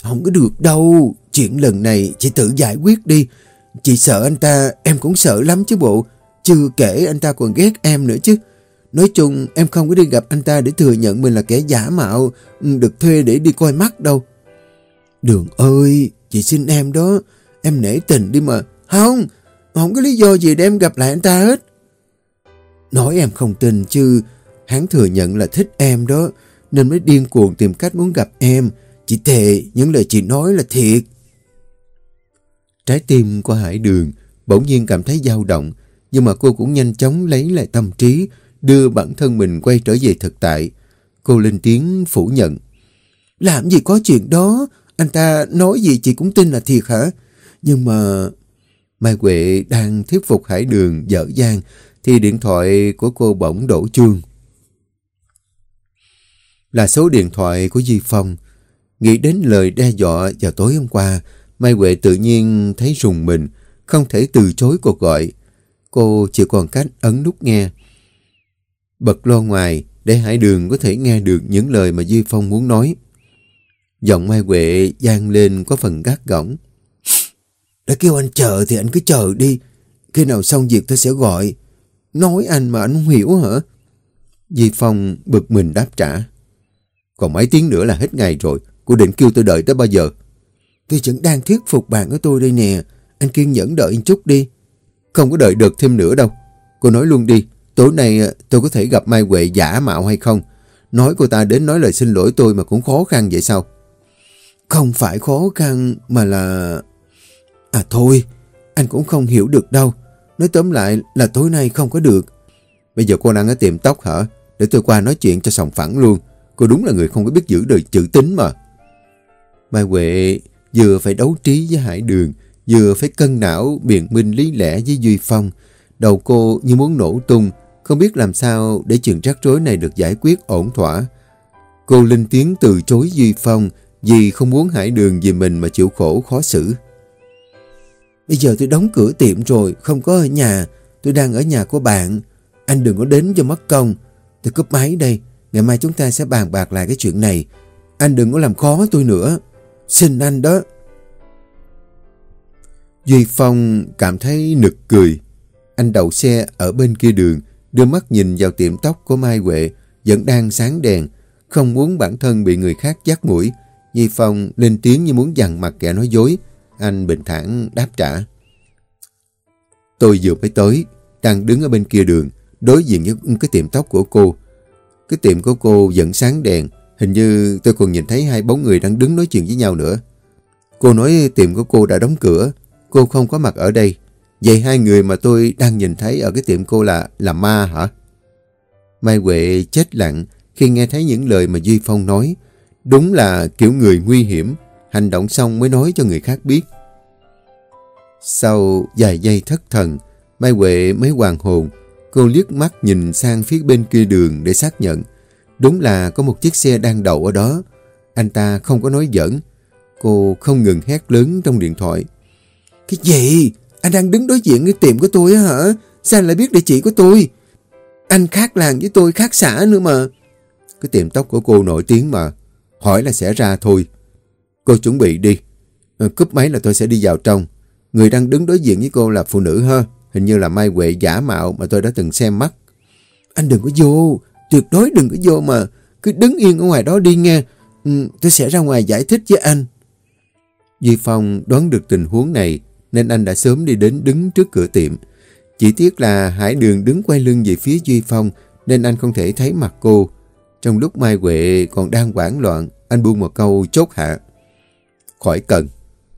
Không có được đâu. Chuyện lần này chị tự giải quyết đi. Chị sợ anh ta, em cũng sợ lắm chứ bộ. Chưa kể anh ta còn ghét em nữa chứ. Nói chung em không có đi gặp anh ta để thừa nhận mình là kẻ giả mạo, ừ, được thuê để đi coi mắt đâu. Đường ơi, chị xin em đó, em nể tình đi mà. Không, không có lý do gì để em gặp lại anh ta hết. Nói em không tin chứ, hắn thừa nhận là thích em đó, nên mới điên cuồng tìm cách muốn gặp em. Chị thề, những lời chị nói là thiệt. Trái tim của Hải Đường bỗng nhiên cảm thấy dao động, nhưng mà cô cũng nhanh chóng lấy lại tâm trí, đưa bản thân mình quay trở về thực tại. Cô lên tiếng phủ nhận. Làm gì có chuyện đó, anh ta nói gì chị cũng tin là thiệt hả? Nhưng mà... Mai Huệ đang thuyết phục Hải Đường dở dang thì điện thoại của cô bỗng đổ chuông. Là số điện thoại của Duy Phong. Nghĩ đến lời đe dọa vào tối hôm qua, Mai Huệ tự nhiên thấy rùng mình, không thể từ chối cuộc gọi. Cô chỉ còn cách ấn nút nghe. Bật lo ngoài để Hải Đường có thể nghe được những lời mà Duy Phong muốn nói. Giọng Mai Huệ gian lên có phần gắt gỏng. Đã kêu anh chờ thì anh cứ chờ đi. Khi nào xong việc tôi sẽ gọi. Nói anh mà anh không hiểu hả? di Phong bực mình đáp trả. Còn mấy tiếng nữa là hết ngày rồi. Cô định kêu tôi đợi tới bao giờ? Tôi vẫn đang thuyết phục bạn của tôi đây nè. Anh kiên nhẫn đợi anh chút đi. Không có đợi được thêm nữa đâu. Cô nói luôn đi. Tối nay à, tôi có thể gặp Mai Huệ giả mạo hay không? Nói cô ta đến nói lời xin lỗi tôi mà cũng khó khăn vậy sao? Không phải khó khăn mà là... À thôi, anh cũng không hiểu được đâu. Nói tóm lại là tối nay không có được. Bây giờ cô đang ở tiệm tóc hả? Để tôi qua nói chuyện cho sòng phẳng luôn. Cô đúng là người không có biết giữ đời chữ tính mà. Mai Huệ vừa phải đấu trí với Hải Đường, vừa phải cân não biện minh lý lẽ với Duy Phong. Đầu cô như muốn nổ tung, không biết làm sao để chuyện rắc rối này được giải quyết ổn thỏa. Cô linh tiếng từ chối Duy Phong vì không muốn Hải Đường vì mình mà chịu khổ khó xử. Bây giờ tôi đóng cửa tiệm rồi, không có ở nhà. Tôi đang ở nhà của bạn. Anh đừng có đến cho mất công. Tôi cúp máy đây. Ngày mai chúng ta sẽ bàn bạc lại cái chuyện này. Anh đừng có làm khó tôi nữa. Xin anh đó. Duy Phong cảm thấy nực cười. Anh đậu xe ở bên kia đường, đưa mắt nhìn vào tiệm tóc của Mai Huệ, vẫn đang sáng đèn, không muốn bản thân bị người khác giác mũi. Di Phong lên tiếng như muốn dằn mặt kẻ nói dối. Anh bình thản đáp trả. Tôi vừa mới tới, đang đứng ở bên kia đường, đối diện với cái tiệm tóc của cô. Cái tiệm của cô vẫn sáng đèn, hình như tôi còn nhìn thấy hai bóng người đang đứng nói chuyện với nhau nữa. Cô nói tiệm của cô đã đóng cửa, cô không có mặt ở đây. Vậy hai người mà tôi đang nhìn thấy ở cái tiệm cô là là ma hả? Mai Huệ chết lặng khi nghe thấy những lời mà Duy Phong nói. Đúng là kiểu người nguy hiểm, hành động xong mới nói cho người khác biết. Sau vài giây thất thần, Mai Huệ mới hoàn hồn. Cô liếc mắt nhìn sang phía bên kia đường để xác nhận. Đúng là có một chiếc xe đang đậu ở đó. Anh ta không có nói giỡn. Cô không ngừng hét lớn trong điện thoại. Cái gì? Anh đang đứng đối diện cái tiệm của tôi á hả? Sao anh lại biết địa chỉ của tôi? Anh khác làng với tôi, khác xã nữa mà. Cái tiệm tóc của cô nổi tiếng mà. Hỏi là sẽ ra thôi. Cô chuẩn bị đi. Ờ, cúp máy là tôi sẽ đi vào trong. Người đang đứng đối diện với cô là phụ nữ ha. Hình như là Mai Huệ giả mạo mà tôi đã từng xem mắt. Anh đừng có vô. Tuyệt đối đừng có vô mà. Cứ đứng yên ở ngoài đó đi nghe. Ừ, tôi sẽ ra ngoài giải thích với anh. Duy Phong đoán được tình huống này nên anh đã sớm đi đến đứng trước cửa tiệm. Chỉ tiếc là Hải Đường đứng quay lưng về phía Duy Phong nên anh không thể thấy mặt cô. Trong lúc Mai Huệ còn đang hoảng loạn, anh buông một câu chốt hạ. Khỏi cần,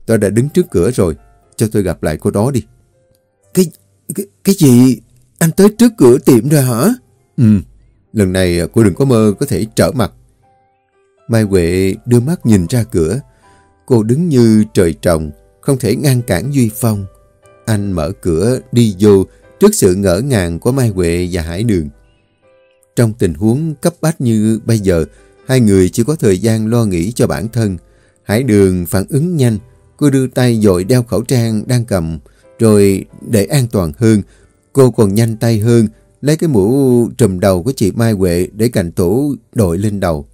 tôi đã đứng trước cửa rồi, cho tôi gặp lại cô đó đi. Cái, cái, cái gì? anh tới trước cửa tiệm rồi hả? Ừ, lần này cô đừng có mơ có thể trở mặt. Mai Huệ đưa mắt nhìn ra cửa. Cô đứng như trời trồng, không thể ngăn cản Duy Phong. Anh mở cửa đi vô trước sự ngỡ ngàng của Mai Huệ và Hải Đường. Trong tình huống cấp bách như bây giờ, hai người chỉ có thời gian lo nghĩ cho bản thân. Hải Đường phản ứng nhanh, cô đưa tay dội đeo khẩu trang đang cầm, rồi để an toàn hơn, cô còn nhanh tay hơn, lấy cái mũ trùm đầu của chị Mai Huệ để cạnh tủ đội lên đầu.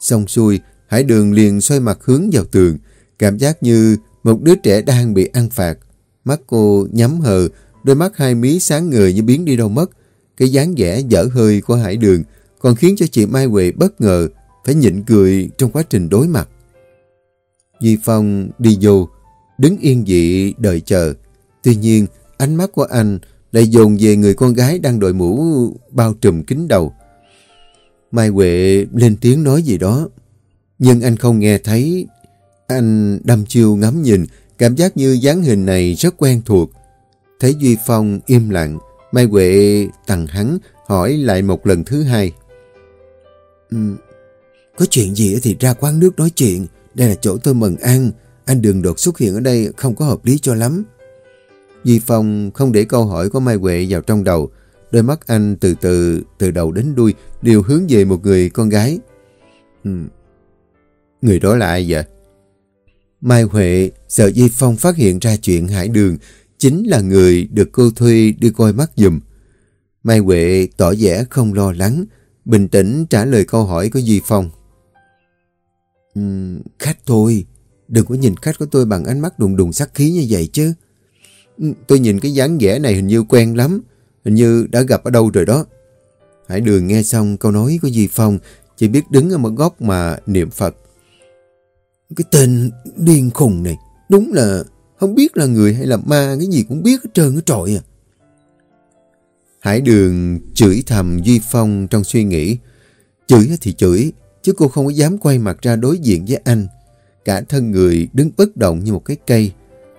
Xong xuôi, Hải Đường liền xoay mặt hướng vào tường, cảm giác như một đứa trẻ đang bị ăn phạt. Mắt cô nhắm hờ, đôi mắt hai mí sáng người như biến đi đâu mất. Cái dáng vẻ dở hơi của Hải Đường còn khiến cho chị Mai Huệ bất ngờ phải nhịn cười trong quá trình đối mặt. Duy Phong đi vô, đứng yên dị đợi chờ. Tuy nhiên, ánh mắt của anh lại dồn về người con gái đang đội mũ bao trùm kính đầu. Mai Huệ lên tiếng nói gì đó, nhưng anh không nghe thấy. Anh đâm chiêu ngắm nhìn, cảm giác như dáng hình này rất quen thuộc. Thấy Duy Phong im lặng, Mai Huệ tặng hắn hỏi lại một lần thứ hai. Ừ, có chuyện gì thì ra quán nước nói chuyện, đây là chỗ tôi mừng ăn, anh đừng đột xuất hiện ở đây không có hợp lý cho lắm. Duy Phong không để câu hỏi của Mai Huệ vào trong đầu, đôi mắt anh từ từ, từ đầu đến đuôi đều hướng về một người con gái. Ừ. Người đó là ai vậy? Mai Huệ sợ Duy Phong phát hiện ra chuyện Hải Đường chính là người được cô thuê đi coi mắt dùm. Mai Huệ tỏ vẻ không lo lắng, bình tĩnh trả lời câu hỏi của Duy Phong. Uhm, khách thôi, đừng có nhìn khách của tôi bằng ánh mắt đùng đùng sắc khí như vậy chứ. Tôi nhìn cái dáng vẻ này hình như quen lắm, hình như đã gặp ở đâu rồi đó. Hải Đường nghe xong câu nói của Duy Phong, chỉ biết đứng ở một góc mà niệm Phật. Cái tên điên khùng này, đúng là không biết là người hay là ma, cái gì cũng biết hết trơn hết trọi à. Hải Đường chửi thầm Duy Phong trong suy nghĩ. Chửi thì chửi, chứ cô không có dám quay mặt ra đối diện với anh. Cả thân người đứng bất động như một cái cây.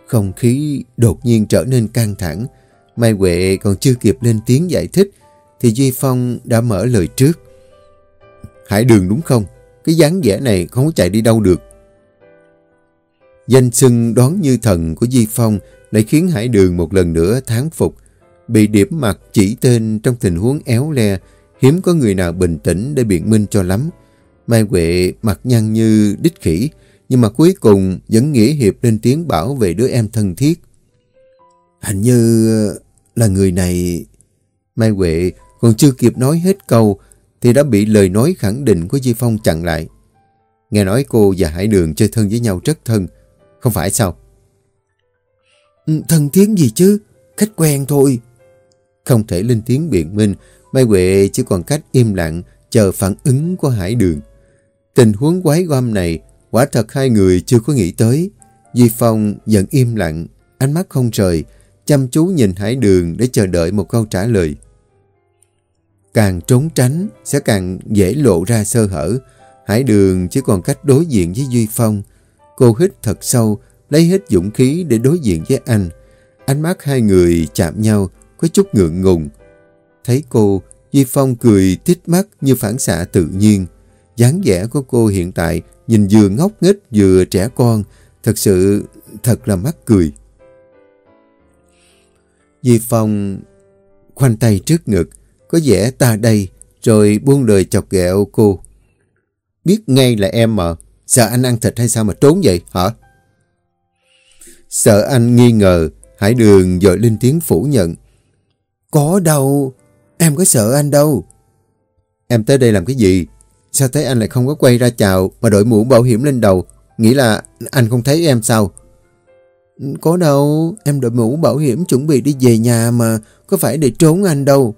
Không khí đột nhiên trở nên căng thẳng. Mai Huệ còn chưa kịp lên tiếng giải thích, thì Duy Phong đã mở lời trước. Hải Đường đúng không? Cái dáng vẻ này không có chạy đi đâu được. Danh xưng đoán như thần của Duy Phong lại khiến Hải Đường một lần nữa tháng phục. Bị điểm mặt chỉ tên trong tình huống éo le, hiếm có người nào bình tĩnh để biện minh cho lắm. Mai Huệ mặt nhăn như đích khỉ, nhưng mà cuối cùng vẫn nghĩa hiệp lên tiếng bảo vệ đứa em thân thiết. Hình như là người này... Mai Huệ còn chưa kịp nói hết câu thì đã bị lời nói khẳng định của Di Phong chặn lại. Nghe nói cô và Hải Đường chơi thân với nhau rất thân, không phải sao? Ừ, thần tiếng gì chứ, khách quen thôi. Không thể lên tiếng biện minh, Mai Huệ chỉ còn cách im lặng chờ phản ứng của Hải Đường. Tình huống quái gom này quả thật hai người chưa có nghĩ tới. Di Phong vẫn im lặng, ánh mắt không rời, chăm chú nhìn Hải Đường để chờ đợi một câu trả lời. Càng trốn tránh sẽ càng dễ lộ ra sơ hở. Hải Đường chỉ còn cách đối diện với Duy Phong. Cô hít thật sâu, lấy hết dũng khí để đối diện với anh. Ánh mắt hai người chạm nhau, có chút ngượng ngùng. Thấy cô, Duy Phong cười tít mắt như phản xạ tự nhiên. dáng vẻ của cô hiện tại nhìn vừa ngốc nghếch vừa trẻ con, thật sự thật là mắc cười. Duy Phong khoanh tay trước ngực, có vẻ ta đây, rồi buông lời chọc ghẹo cô. Biết ngay là em mà, sợ anh ăn thịt hay sao mà trốn vậy hả? Sợ anh nghi ngờ, Hải Đường dội lên tiếng phủ nhận. Có đâu, em có sợ anh đâu. Em tới đây làm cái gì? Sao thấy anh lại không có quay ra chào mà đội mũ bảo hiểm lên đầu? Nghĩ là anh không thấy em sao? Có đâu, em đội mũ bảo hiểm chuẩn bị đi về nhà mà, có phải để trốn anh đâu.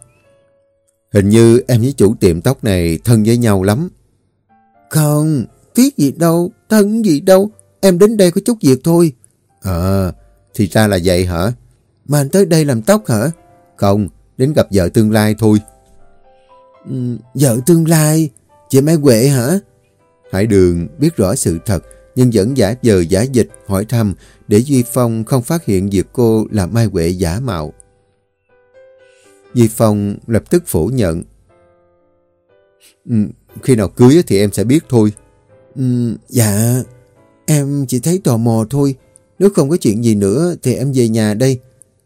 Hình như em với chủ tiệm tóc này thân với nhau lắm. Không, tiếc gì đâu, thân gì đâu, em đến đây có chút việc thôi. Ờ, thì ra là vậy hả? Mà anh tới đây làm tóc hả? Không, đến gặp vợ tương lai thôi. Ừ, vợ tương lai? Chị Mai Huệ hả? Hải Đường biết rõ sự thật, nhưng vẫn giả vờ giả dịch hỏi thăm để Duy Phong không phát hiện việc cô là Mai Huệ giả mạo. Di Phong lập tức phủ nhận. Ừ, khi nào cưới thì em sẽ biết thôi. Ừ, dạ, em chỉ thấy tò mò thôi. Nếu không có chuyện gì nữa thì em về nhà đây.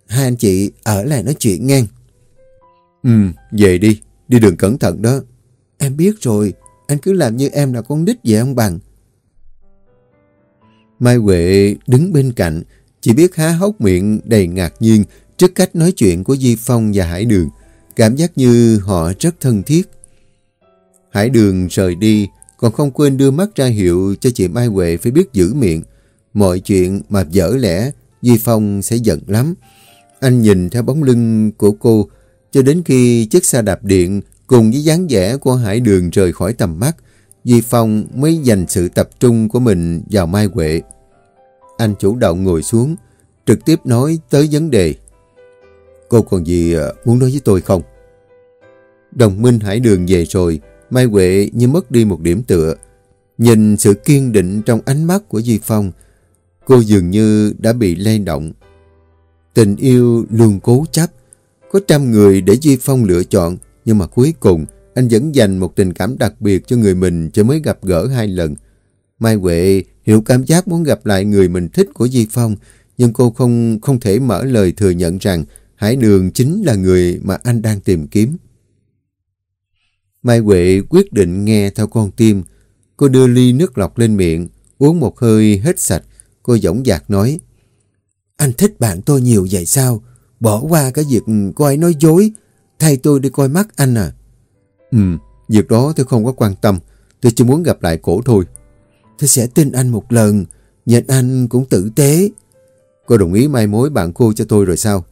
Hai anh chị ở lại nói chuyện ngang. Ừ, về đi. Đi đường cẩn thận đó. Em biết rồi. Anh cứ làm như em là con nít vậy ông bằng. Mai Huệ đứng bên cạnh, chỉ biết há hốc miệng đầy ngạc nhiên trước cách nói chuyện của Di Phong và Hải Đường. Cảm giác như họ rất thân thiết. Hải Đường rời đi, còn không quên đưa mắt ra hiệu cho chị Mai Huệ phải biết giữ miệng. Mọi chuyện mà dở lẽ, Di Phong sẽ giận lắm. Anh nhìn theo bóng lưng của cô, cho đến khi chiếc xe đạp điện cùng với dáng vẻ của Hải Đường rời khỏi tầm mắt, Di Phong mới dành sự tập trung của mình vào Mai Huệ. Anh chủ động ngồi xuống, trực tiếp nói tới vấn đề. Cô còn gì à, muốn nói với tôi không? Đồng minh Hải Đường về rồi, Mai Huệ như mất đi một điểm tựa. Nhìn sự kiên định trong ánh mắt của Di Phong, cô dường như đã bị lay động. Tình yêu luôn cố chấp. Có trăm người để Di Phong lựa chọn, nhưng mà cuối cùng anh vẫn dành một tình cảm đặc biệt cho người mình cho mới gặp gỡ hai lần. Mai Huệ hiểu cảm giác muốn gặp lại người mình thích của Di Phong, nhưng cô không không thể mở lời thừa nhận rằng Hải Đường chính là người mà anh đang tìm kiếm. Mai Huệ quyết định nghe theo con tim. Cô đưa ly nước lọc lên miệng, uống một hơi hết sạch. Cô dõng dạc nói, Anh thích bạn tôi nhiều vậy sao? Bỏ qua cái việc cô ấy nói dối, thay tôi đi coi mắt anh à? Ừ, việc đó tôi không có quan tâm. Tôi chỉ muốn gặp lại cổ thôi. Tôi sẽ tin anh một lần, nhận anh cũng tử tế. Cô đồng ý mai mối bạn cô cho tôi rồi sao?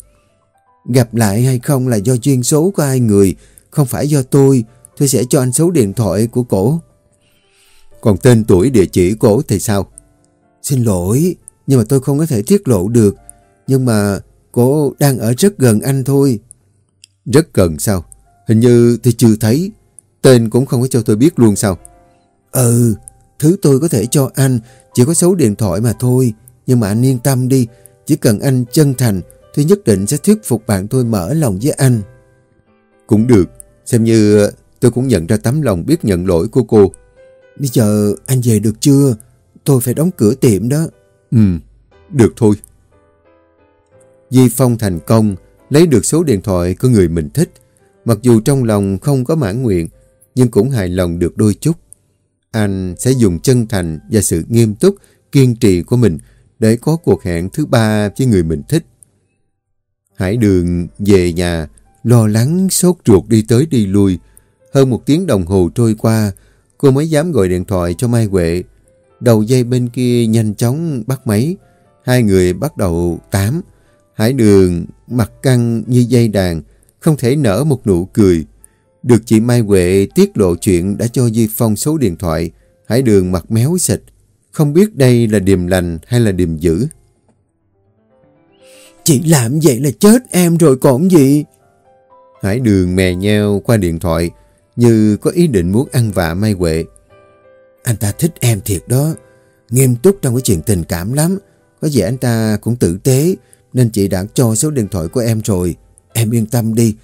Gặp lại hay không là do duyên số của hai người, không phải do tôi. Tôi sẽ cho anh số điện thoại của cổ. Còn tên tuổi địa chỉ cổ thì sao? Xin lỗi, nhưng mà tôi không có thể tiết lộ được. Nhưng mà cổ đang ở rất gần anh thôi. Rất gần sao? Hình như tôi chưa thấy. Tên cũng không có cho tôi biết luôn sao? Ừ, thứ tôi có thể cho anh chỉ có số điện thoại mà thôi. Nhưng mà anh yên tâm đi, chỉ cần anh chân thành, tôi nhất định sẽ thuyết phục bạn tôi mở lòng với anh. Cũng được, xem như tôi cũng nhận ra tấm lòng biết nhận lỗi của cô. Bây giờ anh về được chưa? Tôi phải đóng cửa tiệm đó. Ừ, được thôi. Di Phong thành công, lấy được số điện thoại của người mình thích. Mặc dù trong lòng không có mãn nguyện, nhưng cũng hài lòng được đôi chút. Anh sẽ dùng chân thành và sự nghiêm túc, kiên trì của mình để có cuộc hẹn thứ ba với người mình thích. Hải đường về nhà, lo lắng, sốt ruột đi tới đi lui. Hơn một tiếng đồng hồ trôi qua, cô mới dám gọi điện thoại cho Mai Huệ. Đầu dây bên kia nhanh chóng bắt máy. Hai người bắt đầu tám. Hải đường mặt căng như dây đàn, không thể nở một nụ cười. Được chị Mai Huệ tiết lộ chuyện đã cho Di Phong số điện thoại. Hải đường mặt méo xịt. Không biết đây là điềm lành hay là điềm dữ. Chị làm vậy là chết em rồi còn gì? Hải đường mè nheo qua điện thoại như có ý định muốn ăn vạ Mai Huệ. Anh ta thích em thiệt đó. Nghiêm túc trong cái chuyện tình cảm lắm. Có vẻ anh ta cũng tử tế nên chị đã cho số điện thoại của em rồi. Em yên tâm đi.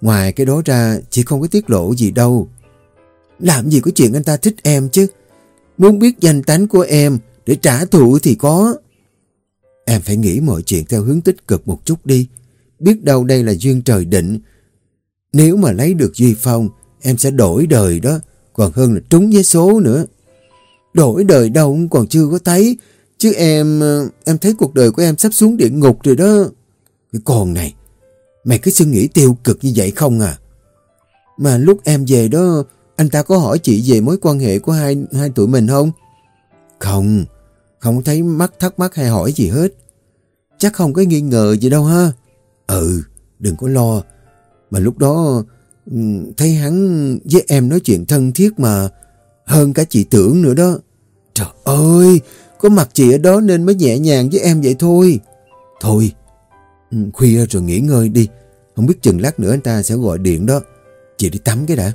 Ngoài cái đó ra chị không có tiết lộ gì đâu. Làm gì có chuyện anh ta thích em chứ. Muốn biết danh tánh của em để trả thù thì có. Em phải nghĩ mọi chuyện theo hướng tích cực một chút đi. Biết đâu đây là duyên trời định. Nếu mà lấy được Duy Phong, em sẽ đổi đời đó. Còn hơn là trúng với số nữa. Đổi đời đâu còn chưa có thấy. Chứ em, ờ, em thấy cuộc đời của em sắp xuống địa ngục rồi đó. Cái con này, mày cứ suy nghĩ tiêu cực như vậy không à? Mà lúc em về đó, anh ta có hỏi chị về mối quan hệ của hai hai tụi mình không? Không, không thấy mắt thắc mắc hay hỏi gì hết. Chắc không có nghi ngờ gì đâu ha. Ừ, đừng có lo. Mà lúc đó Ừ, thấy hắn với em nói chuyện thân thiết mà hơn cả chị tưởng nữa đó. Trời ơi, có mặt chị ở đó nên mới nhẹ nhàng với em vậy thôi. Thôi, ừ, khuya rồi nghỉ ngơi đi. Không biết chừng lát nữa anh ta sẽ gọi điện đó. Chị đi tắm cái đã.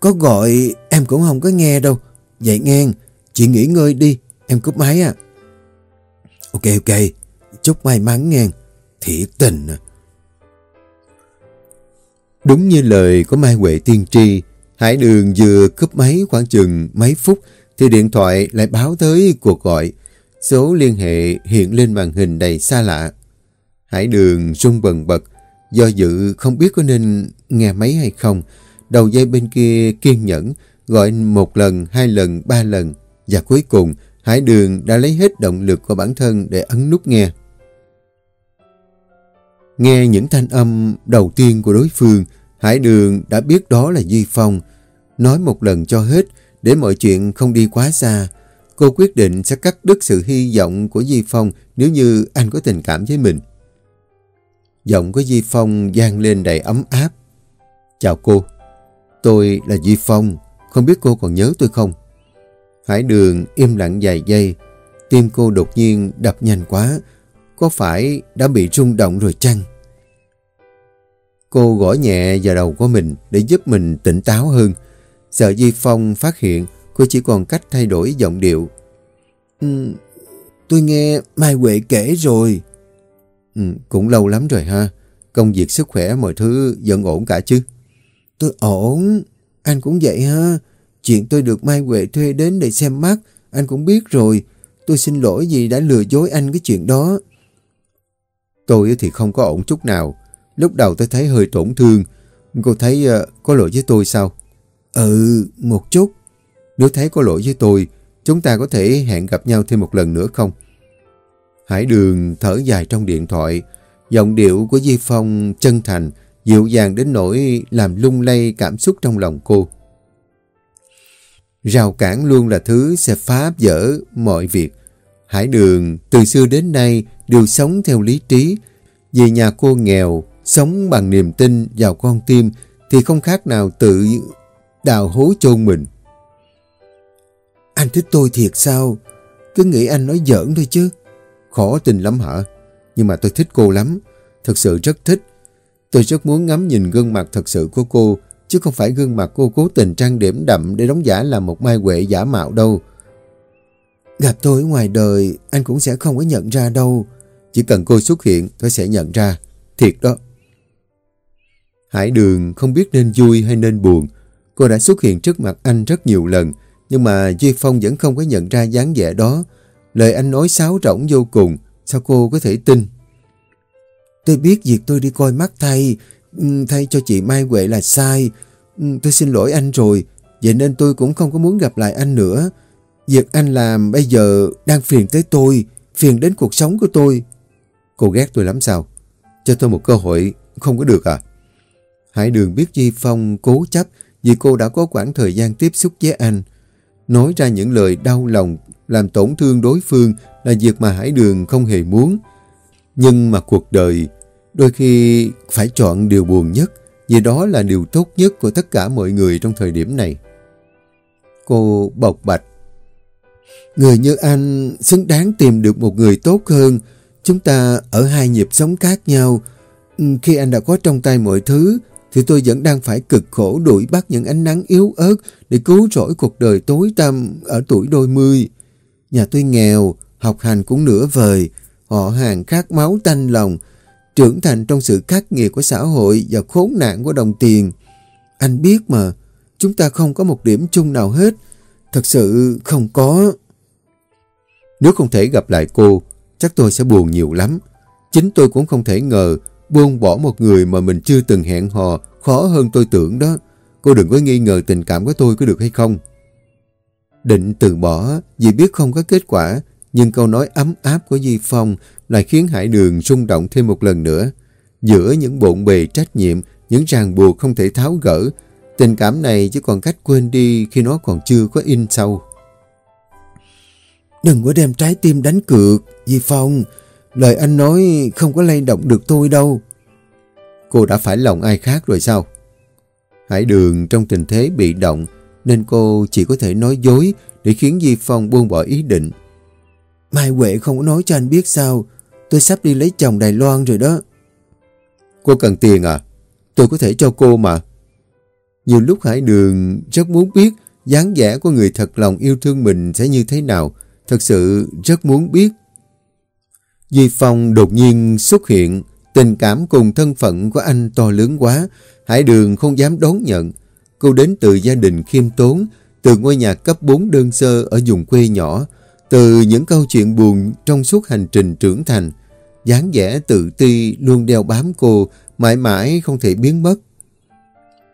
Có gọi em cũng không có nghe đâu. Vậy ngang, chị nghỉ ngơi đi. Em cúp máy à. Ok ok, chúc may mắn ngang. Thiệt tình à. Đúng như lời của Mai Huệ tiên tri, Hải Đường vừa cúp máy khoảng chừng mấy phút thì điện thoại lại báo tới cuộc gọi. Số liên hệ hiện lên màn hình đầy xa lạ. Hải Đường rung bần bật, do dự không biết có nên nghe máy hay không. Đầu dây bên kia kiên nhẫn, gọi một lần, hai lần, ba lần. Và cuối cùng, Hải Đường đã lấy hết động lực của bản thân để ấn nút nghe. Nghe những thanh âm đầu tiên của đối phương, Hải Đường đã biết đó là Duy Phong. Nói một lần cho hết, để mọi chuyện không đi quá xa. Cô quyết định sẽ cắt đứt sự hy vọng của Duy Phong nếu như anh có tình cảm với mình. Giọng của Duy Phong gian lên đầy ấm áp. Chào cô, tôi là Duy Phong, không biết cô còn nhớ tôi không? Hải Đường im lặng vài giây, tim cô đột nhiên đập nhanh quá, có phải đã bị rung động rồi chăng? Cô gõ nhẹ vào đầu của mình để giúp mình tỉnh táo hơn. Sợ Di Phong phát hiện cô chỉ còn cách thay đổi giọng điệu. Ừ, tôi nghe Mai Huệ kể rồi. Ừ, cũng lâu lắm rồi ha. Công việc sức khỏe mọi thứ vẫn ổn cả chứ. Tôi ổn. Anh cũng vậy ha. Chuyện tôi được Mai Huệ thuê đến để xem mắt. Anh cũng biết rồi. Tôi xin lỗi vì đã lừa dối anh cái chuyện đó. Tôi thì không có ổn chút nào. Lúc đầu tôi thấy hơi tổn thương. Cô thấy uh, có lỗi với tôi sao? Ừ, một chút. Nếu thấy có lỗi với tôi, chúng ta có thể hẹn gặp nhau thêm một lần nữa không? Hải Đường thở dài trong điện thoại. Giọng điệu của Di Phong chân thành, dịu dàng đến nỗi làm lung lay cảm xúc trong lòng cô. Rào cản luôn là thứ sẽ phá vỡ mọi việc. Hải Đường từ xưa đến nay đều sống theo lý trí. Vì nhà cô nghèo, sống bằng niềm tin vào con tim thì không khác nào tự đào hố chôn mình. Anh thích tôi thiệt sao? Cứ nghĩ anh nói giỡn thôi chứ. Khó tin lắm hả? Nhưng mà tôi thích cô lắm. Thật sự rất thích. Tôi rất muốn ngắm nhìn gương mặt thật sự của cô, chứ không phải gương mặt cô cố tình trang điểm đậm để đóng giả là một mai quệ giả mạo đâu. Gặp tôi ở ngoài đời, anh cũng sẽ không có nhận ra đâu. Chỉ cần cô xuất hiện, tôi sẽ nhận ra. Thiệt đó. Hải Đường không biết nên vui hay nên buồn. Cô đã xuất hiện trước mặt anh rất nhiều lần, nhưng mà Duy Phong vẫn không có nhận ra dáng vẻ đó. Lời anh nói sáo rỗng vô cùng, sao cô có thể tin? Tôi biết việc tôi đi coi mắt thay, ừ, thay cho chị Mai Huệ là sai. Ừ, tôi xin lỗi anh rồi, vậy nên tôi cũng không có muốn gặp lại anh nữa. Việc anh làm bây giờ đang phiền tới tôi, phiền đến cuộc sống của tôi. Cô ghét tôi lắm sao? Cho tôi một cơ hội, không có được à? Hải Đường biết Di Phong cố chấp vì cô đã có khoảng thời gian tiếp xúc với anh. Nói ra những lời đau lòng, làm tổn thương đối phương là việc mà Hải Đường không hề muốn. Nhưng mà cuộc đời đôi khi phải chọn điều buồn nhất vì đó là điều tốt nhất của tất cả mọi người trong thời điểm này. Cô bộc bạch. Người như anh xứng đáng tìm được một người tốt hơn. Chúng ta ở hai nhịp sống khác nhau. Ừ, khi anh đã có trong tay mọi thứ, thì tôi vẫn đang phải cực khổ đuổi bắt những ánh nắng yếu ớt để cứu rỗi cuộc đời tối tăm ở tuổi đôi mươi. Nhà tôi nghèo, học hành cũng nửa vời, họ hàng khát máu tanh lòng, trưởng thành trong sự khắc nghiệt của xã hội và khốn nạn của đồng tiền. Anh biết mà, chúng ta không có một điểm chung nào hết, thật sự không có. Nếu không thể gặp lại cô, chắc tôi sẽ buồn nhiều lắm. Chính tôi cũng không thể ngờ buông bỏ một người mà mình chưa từng hẹn hò khó hơn tôi tưởng đó. Cô đừng có nghi ngờ tình cảm của tôi có được hay không. Định từ bỏ vì biết không có kết quả, nhưng câu nói ấm áp của Di Phong lại khiến Hải Đường rung động thêm một lần nữa. Giữa những bộn bề trách nhiệm, những ràng buộc không thể tháo gỡ, tình cảm này chỉ còn cách quên đi khi nó còn chưa có in sâu. Đừng có đem trái tim đánh cược, Di Phong. Lời anh nói không có lay động được tôi đâu. Cô đã phải lòng ai khác rồi sao? Hải Đường trong tình thế bị động nên cô chỉ có thể nói dối để khiến Di Phong buông bỏ ý định. Mai Huệ không có nói cho anh biết sao. Tôi sắp đi lấy chồng Đài Loan rồi đó. Cô cần tiền à? Tôi có thể cho cô mà. Nhiều lúc Hải Đường rất muốn biết dáng vẻ của người thật lòng yêu thương mình sẽ như thế nào. Thật sự rất muốn biết. Di Phong đột nhiên xuất hiện Tình cảm cùng thân phận của anh to lớn quá, Hải Đường không dám đón nhận. Cô đến từ gia đình khiêm tốn, từ ngôi nhà cấp 4 đơn sơ ở vùng quê nhỏ, từ những câu chuyện buồn trong suốt hành trình trưởng thành. dáng vẻ tự ti luôn đeo bám cô, mãi mãi không thể biến mất.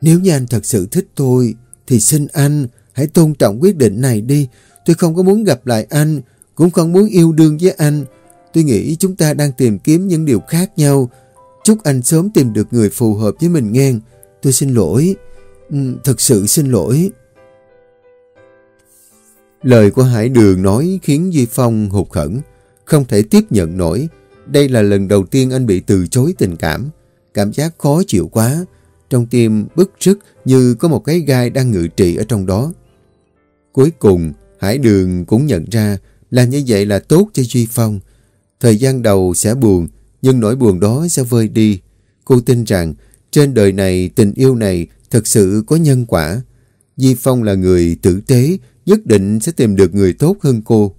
Nếu như anh thật sự thích tôi, thì xin anh hãy tôn trọng quyết định này đi. Tôi không có muốn gặp lại anh, cũng không muốn yêu đương với anh. Tôi nghĩ chúng ta đang tìm kiếm những điều khác nhau. Chúc anh sớm tìm được người phù hợp với mình nghe. Tôi xin lỗi. Ừ, thật sự xin lỗi. Lời của Hải Đường nói khiến Duy Phong hụt khẩn, không thể tiếp nhận nổi. Đây là lần đầu tiên anh bị từ chối tình cảm. Cảm giác khó chịu quá. Trong tim bức rứt như có một cái gai đang ngự trị ở trong đó. Cuối cùng, Hải Đường cũng nhận ra là như vậy là tốt cho Duy Phong. Thời gian đầu sẽ buồn, nhưng nỗi buồn đó sẽ vơi đi. Cô tin rằng trên đời này tình yêu này thật sự có nhân quả. Duy Phong là người tử tế, nhất định sẽ tìm được người tốt hơn cô.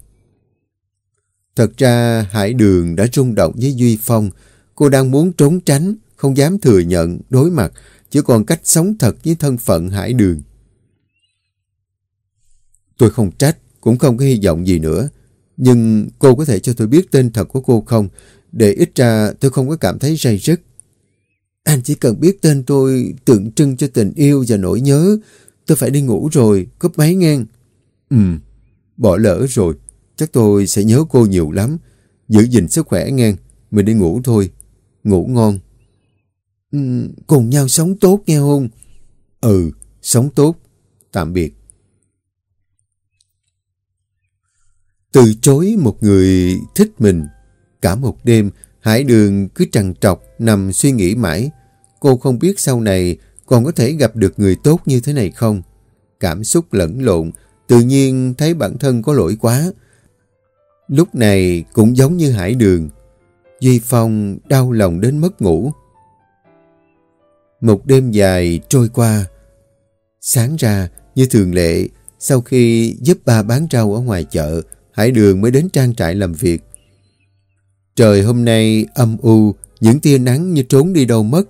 Thật ra Hải Đường đã rung động với Duy Phong. Cô đang muốn trốn tránh, không dám thừa nhận, đối mặt, chỉ còn cách sống thật với thân phận Hải Đường. Tôi không trách, cũng không có hy vọng gì nữa. Nhưng cô có thể cho tôi biết tên thật của cô không? Để ít ra tôi không có cảm thấy say rứt. Anh chỉ cần biết tên tôi tượng trưng cho tình yêu và nỗi nhớ. Tôi phải đi ngủ rồi, cúp máy ngang. Ừ, bỏ lỡ rồi. Chắc tôi sẽ nhớ cô nhiều lắm. Giữ gìn sức khỏe ngang. Mình đi ngủ thôi. Ngủ ngon. Ừ, cùng nhau sống tốt nghe không? Ừ, sống tốt. Tạm biệt. Từ chối một người thích mình. Cả một đêm, Hải Đường cứ trằn trọc, nằm suy nghĩ mãi. Cô không biết sau này còn có thể gặp được người tốt như thế này không. Cảm xúc lẫn lộn, tự nhiên thấy bản thân có lỗi quá. Lúc này cũng giống như Hải Đường. Duy Phong đau lòng đến mất ngủ. Một đêm dài trôi qua. Sáng ra, như thường lệ, sau khi giúp ba bán rau ở ngoài chợ, Hải Đường mới đến trang trại làm việc. Trời hôm nay âm u, những tia nắng như trốn đi đâu mất.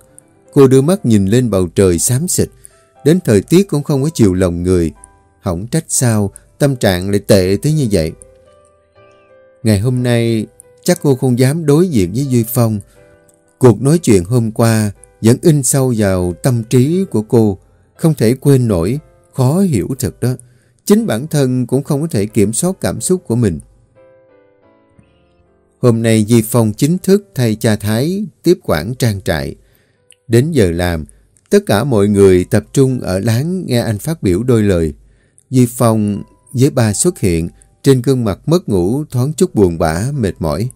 Cô đưa mắt nhìn lên bầu trời xám xịt. Đến thời tiết cũng không có chiều lòng người. Hỏng trách sao, tâm trạng lại tệ tới như vậy. Ngày hôm nay, chắc cô không dám đối diện với Duy Phong. Cuộc nói chuyện hôm qua vẫn in sâu vào tâm trí của cô. Không thể quên nổi, khó hiểu thật đó. Chính bản thân cũng không có thể kiểm soát cảm xúc của mình. Hôm nay Di Phong chính thức thay cha Thái tiếp quản trang trại. Đến giờ làm, tất cả mọi người tập trung ở láng nghe anh phát biểu đôi lời. Di Phong với ba xuất hiện, trên gương mặt mất ngủ thoáng chút buồn bã, mệt mỏi.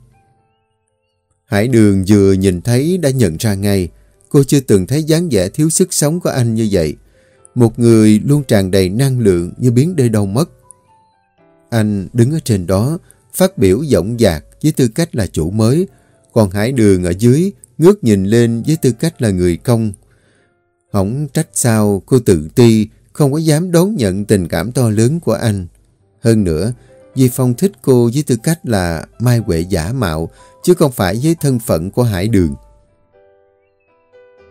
Hải Đường vừa nhìn thấy đã nhận ra ngay, cô chưa từng thấy dáng vẻ thiếu sức sống của anh như vậy. Một người luôn tràn đầy năng lượng như biến đi đâu mất. Anh đứng ở trên đó, phát biểu giọng dạc với tư cách là chủ mới, còn Hải Đường ở dưới ngước nhìn lên với tư cách là người công. Không trách sao cô tự ti, không có dám đón nhận tình cảm to lớn của anh. Hơn nữa, Di Phong thích cô với tư cách là mai huệ giả mạo, chứ không phải với thân phận của Hải Đường.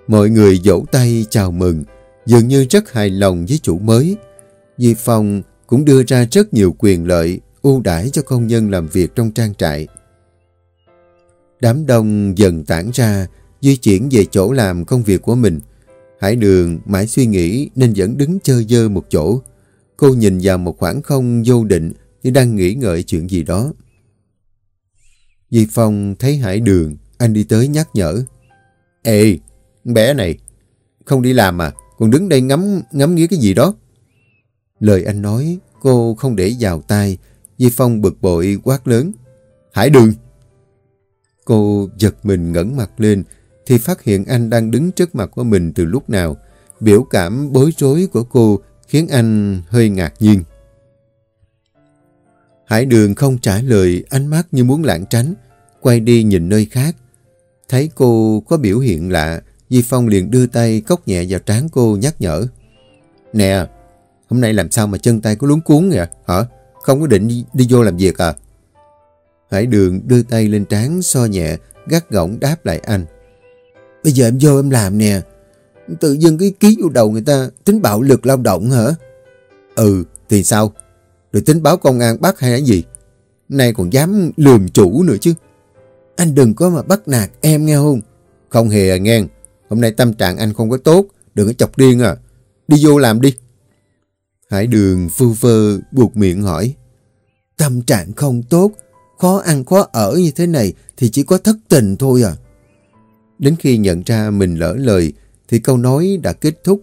Mọi người vỗ tay chào mừng, dường như rất hài lòng với chủ mới. Di Phong cũng đưa ra rất nhiều quyền lợi, ưu đãi cho công nhân làm việc trong trang trại. Đám đông dần tản ra, di chuyển về chỗ làm công việc của mình. Hải đường mãi suy nghĩ nên vẫn đứng chơi dơ một chỗ. Cô nhìn vào một khoảng không vô định như đang nghĩ ngợi chuyện gì đó. Di Phong thấy Hải đường, anh đi tới nhắc nhở. Ê, bé này, không đi làm à, còn đứng đây ngắm ngắm nghĩa cái gì đó. Lời anh nói, cô không để vào tai, Di Phong bực bội quát lớn. Hải đường! Cô giật mình ngẩng mặt lên thì phát hiện anh đang đứng trước mặt của mình từ lúc nào. Biểu cảm bối rối của cô khiến anh hơi ngạc nhiên. Hải đường không trả lời ánh mắt như muốn lảng tránh, quay đi nhìn nơi khác. Thấy cô có biểu hiện lạ, Di Phong liền đưa tay cốc nhẹ vào trán cô nhắc nhở. Nè, hôm nay làm sao mà chân tay có luống cuốn vậy hả? Không có định đi, đi vô làm việc à? Hải đường đưa tay lên trán so nhẹ, gắt gỏng đáp lại anh. Bây giờ em vô em làm nè. Tự dưng cái ký vô đầu người ta tính bạo lực lao động hả? Ừ, thì sao? Rồi tính báo công an bắt hay là gì? Nay còn dám lườm chủ nữa chứ. Anh đừng có mà bắt nạt em nghe không? Không hề à nghe. Hôm nay tâm trạng anh không có tốt. Đừng có chọc điên à. Đi vô làm đi. Hải đường phu phơ buộc miệng hỏi. Tâm trạng không tốt, khó ăn khó ở như thế này thì chỉ có thất tình thôi à. Đến khi nhận ra mình lỡ lời thì câu nói đã kết thúc.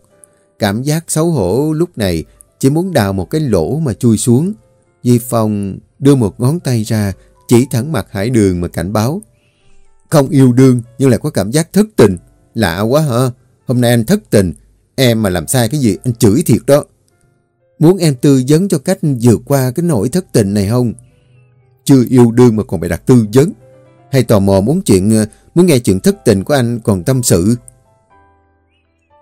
Cảm giác xấu hổ lúc này chỉ muốn đào một cái lỗ mà chui xuống. Di Phong đưa một ngón tay ra chỉ thẳng mặt Hải Đường mà cảnh báo. Không yêu đương nhưng lại có cảm giác thất tình. Lạ quá hả? Hôm nay anh thất tình. Em mà làm sai cái gì anh chửi thiệt đó. Muốn em tư vấn cho cách vượt qua cái nỗi thất tình này không? Chưa yêu đương mà còn phải đặt tư vấn. Hay tò mò muốn chuyện ờ, muốn nghe chuyện thất tình của anh còn tâm sự.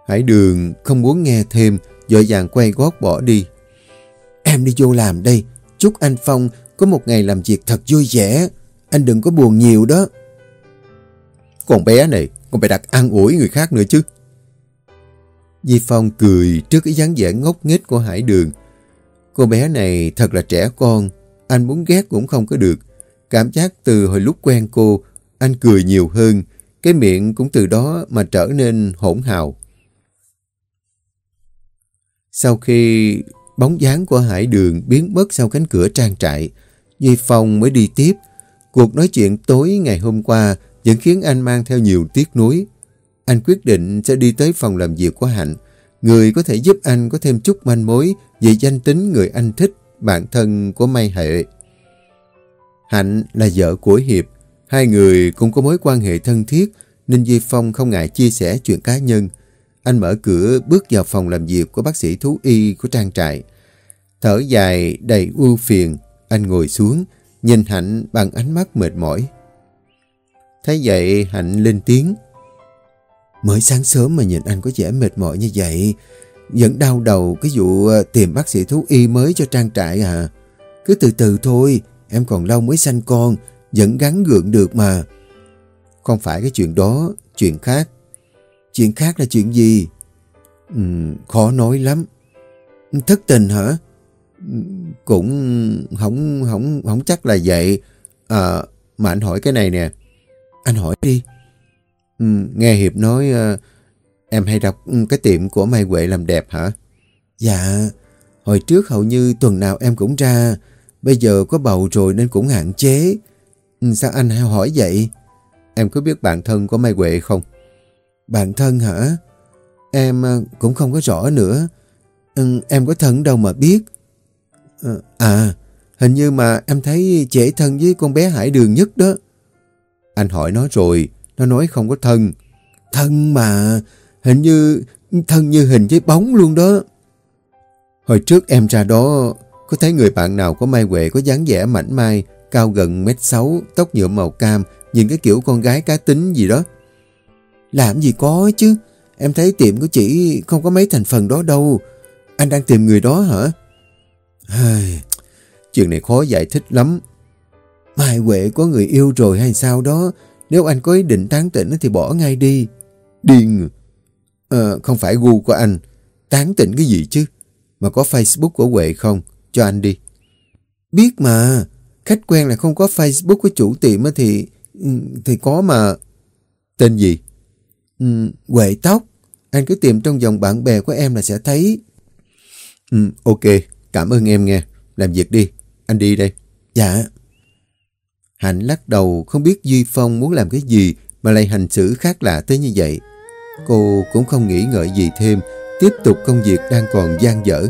Hải đường không muốn nghe thêm, dội vàng quay gót bỏ đi. Em đi vô làm đây, chúc anh Phong có một ngày làm việc thật vui vẻ. Anh đừng có buồn nhiều đó. Con bé này, còn phải đặt ăn ủi người khác nữa chứ. Di Phong cười trước cái dáng vẻ ngốc nghếch của Hải Đường. Cô bé này thật là trẻ con, anh muốn ghét cũng không có được. Cảm giác từ hồi lúc quen cô, anh cười nhiều hơn, cái miệng cũng từ đó mà trở nên hỗn hào. Sau khi bóng dáng của Hải Đường biến mất sau cánh cửa trang trại, Di Phong mới đi tiếp. Cuộc nói chuyện tối ngày hôm qua vẫn khiến anh mang theo nhiều tiếc nuối. Anh quyết định sẽ đi tới phòng làm việc của Hạnh, người có thể giúp anh có thêm chút manh mối về danh tính người anh thích, bạn thân của Mai Hệ. Hạnh là vợ của Hiệp, hai người cũng có mối quan hệ thân thiết nên Duy Phong không ngại chia sẻ chuyện cá nhân. Anh mở cửa bước vào phòng làm việc của bác sĩ thú y của trang trại. Thở dài đầy ưu phiền, anh ngồi xuống, nhìn Hạnh bằng ánh mắt mệt mỏi. Thấy vậy Hạnh lên tiếng. Mới sáng sớm mà nhìn anh có vẻ mệt mỏi như vậy. Vẫn đau đầu cái vụ ờ, tìm bác sĩ thú y mới cho trang trại à. Cứ từ từ thôi, em còn lâu mới sanh con, vẫn gắn gượng được mà. Không phải cái chuyện đó, chuyện khác. Chuyện khác là chuyện gì? Ừ, khó nói lắm. Thất tình hả? Cũng không, không, không chắc là vậy. À, mà anh hỏi cái này nè. Anh hỏi đi. Ừ, nghe Hiệp nói uh, em hay đọc ừ, cái tiệm của Mai Huệ làm đẹp hả? Dạ, hồi trước hầu như tuần nào em cũng ra, bây giờ có bầu rồi nên cũng hạn chế. Ừ, sao anh hay hỏi vậy? Em có biết bạn thân của Mai Huệ không? Bạn thân hả? Em ờ, cũng không có rõ nữa. Ừ, em có thân đâu mà biết. Ờ, à, hình như mà em thấy trẻ thân với con bé Hải Đường nhất đó. Anh hỏi nó rồi, nó nói không có thân. Thân mà, hình như thân như hình với bóng luôn đó. Hồi trước em ra đó, có thấy người bạn nào có Mai quệ có dáng vẻ mảnh mai, cao gần mét sáu, tóc nhựa màu cam, nhìn cái kiểu con gái cá tính gì đó. Làm gì có chứ, em thấy tiệm của chị không có mấy thành phần đó đâu. Anh đang tìm người đó hả? Ai, chuyện này khó giải thích lắm. Mai Huệ có người yêu rồi hay sao đó, nếu anh có ý định tán tỉnh thì bỏ ngay đi. Điên. À, ờ, không phải gu của anh. Tán tỉnh cái gì chứ? Mà có Facebook của Huệ không? Cho anh đi. Biết mà. Khách quen là không có Facebook của chủ tiệm thì... Ừ, thì có mà. Tên gì? Ừ, Huệ Tóc. Anh cứ tìm trong dòng bạn bè của em là sẽ thấy. Ừ, ok. Cảm ơn em nghe. Làm việc đi. Anh đi đây. Dạ. Hạnh lắc đầu không biết Duy Phong muốn làm cái gì mà lại hành xử khác lạ tới như vậy. Cô cũng không nghĩ ngợi gì thêm, tiếp tục công việc đang còn gian dở.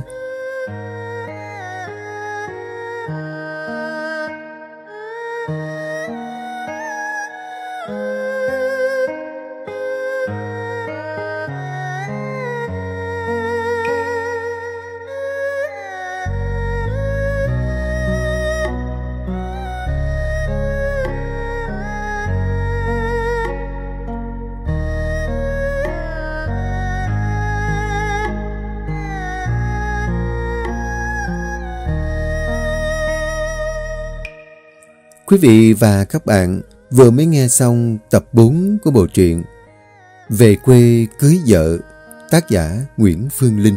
Quý vị và các bạn vừa mới nghe xong tập 4 của bộ truyện Về quê cưới vợ, Tác giả Nguyễn Phương Linh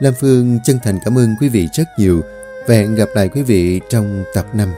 Lam Phương chân thành cảm ơn quý vị rất nhiều và hẹn gặp lại quý vị trong tập 5.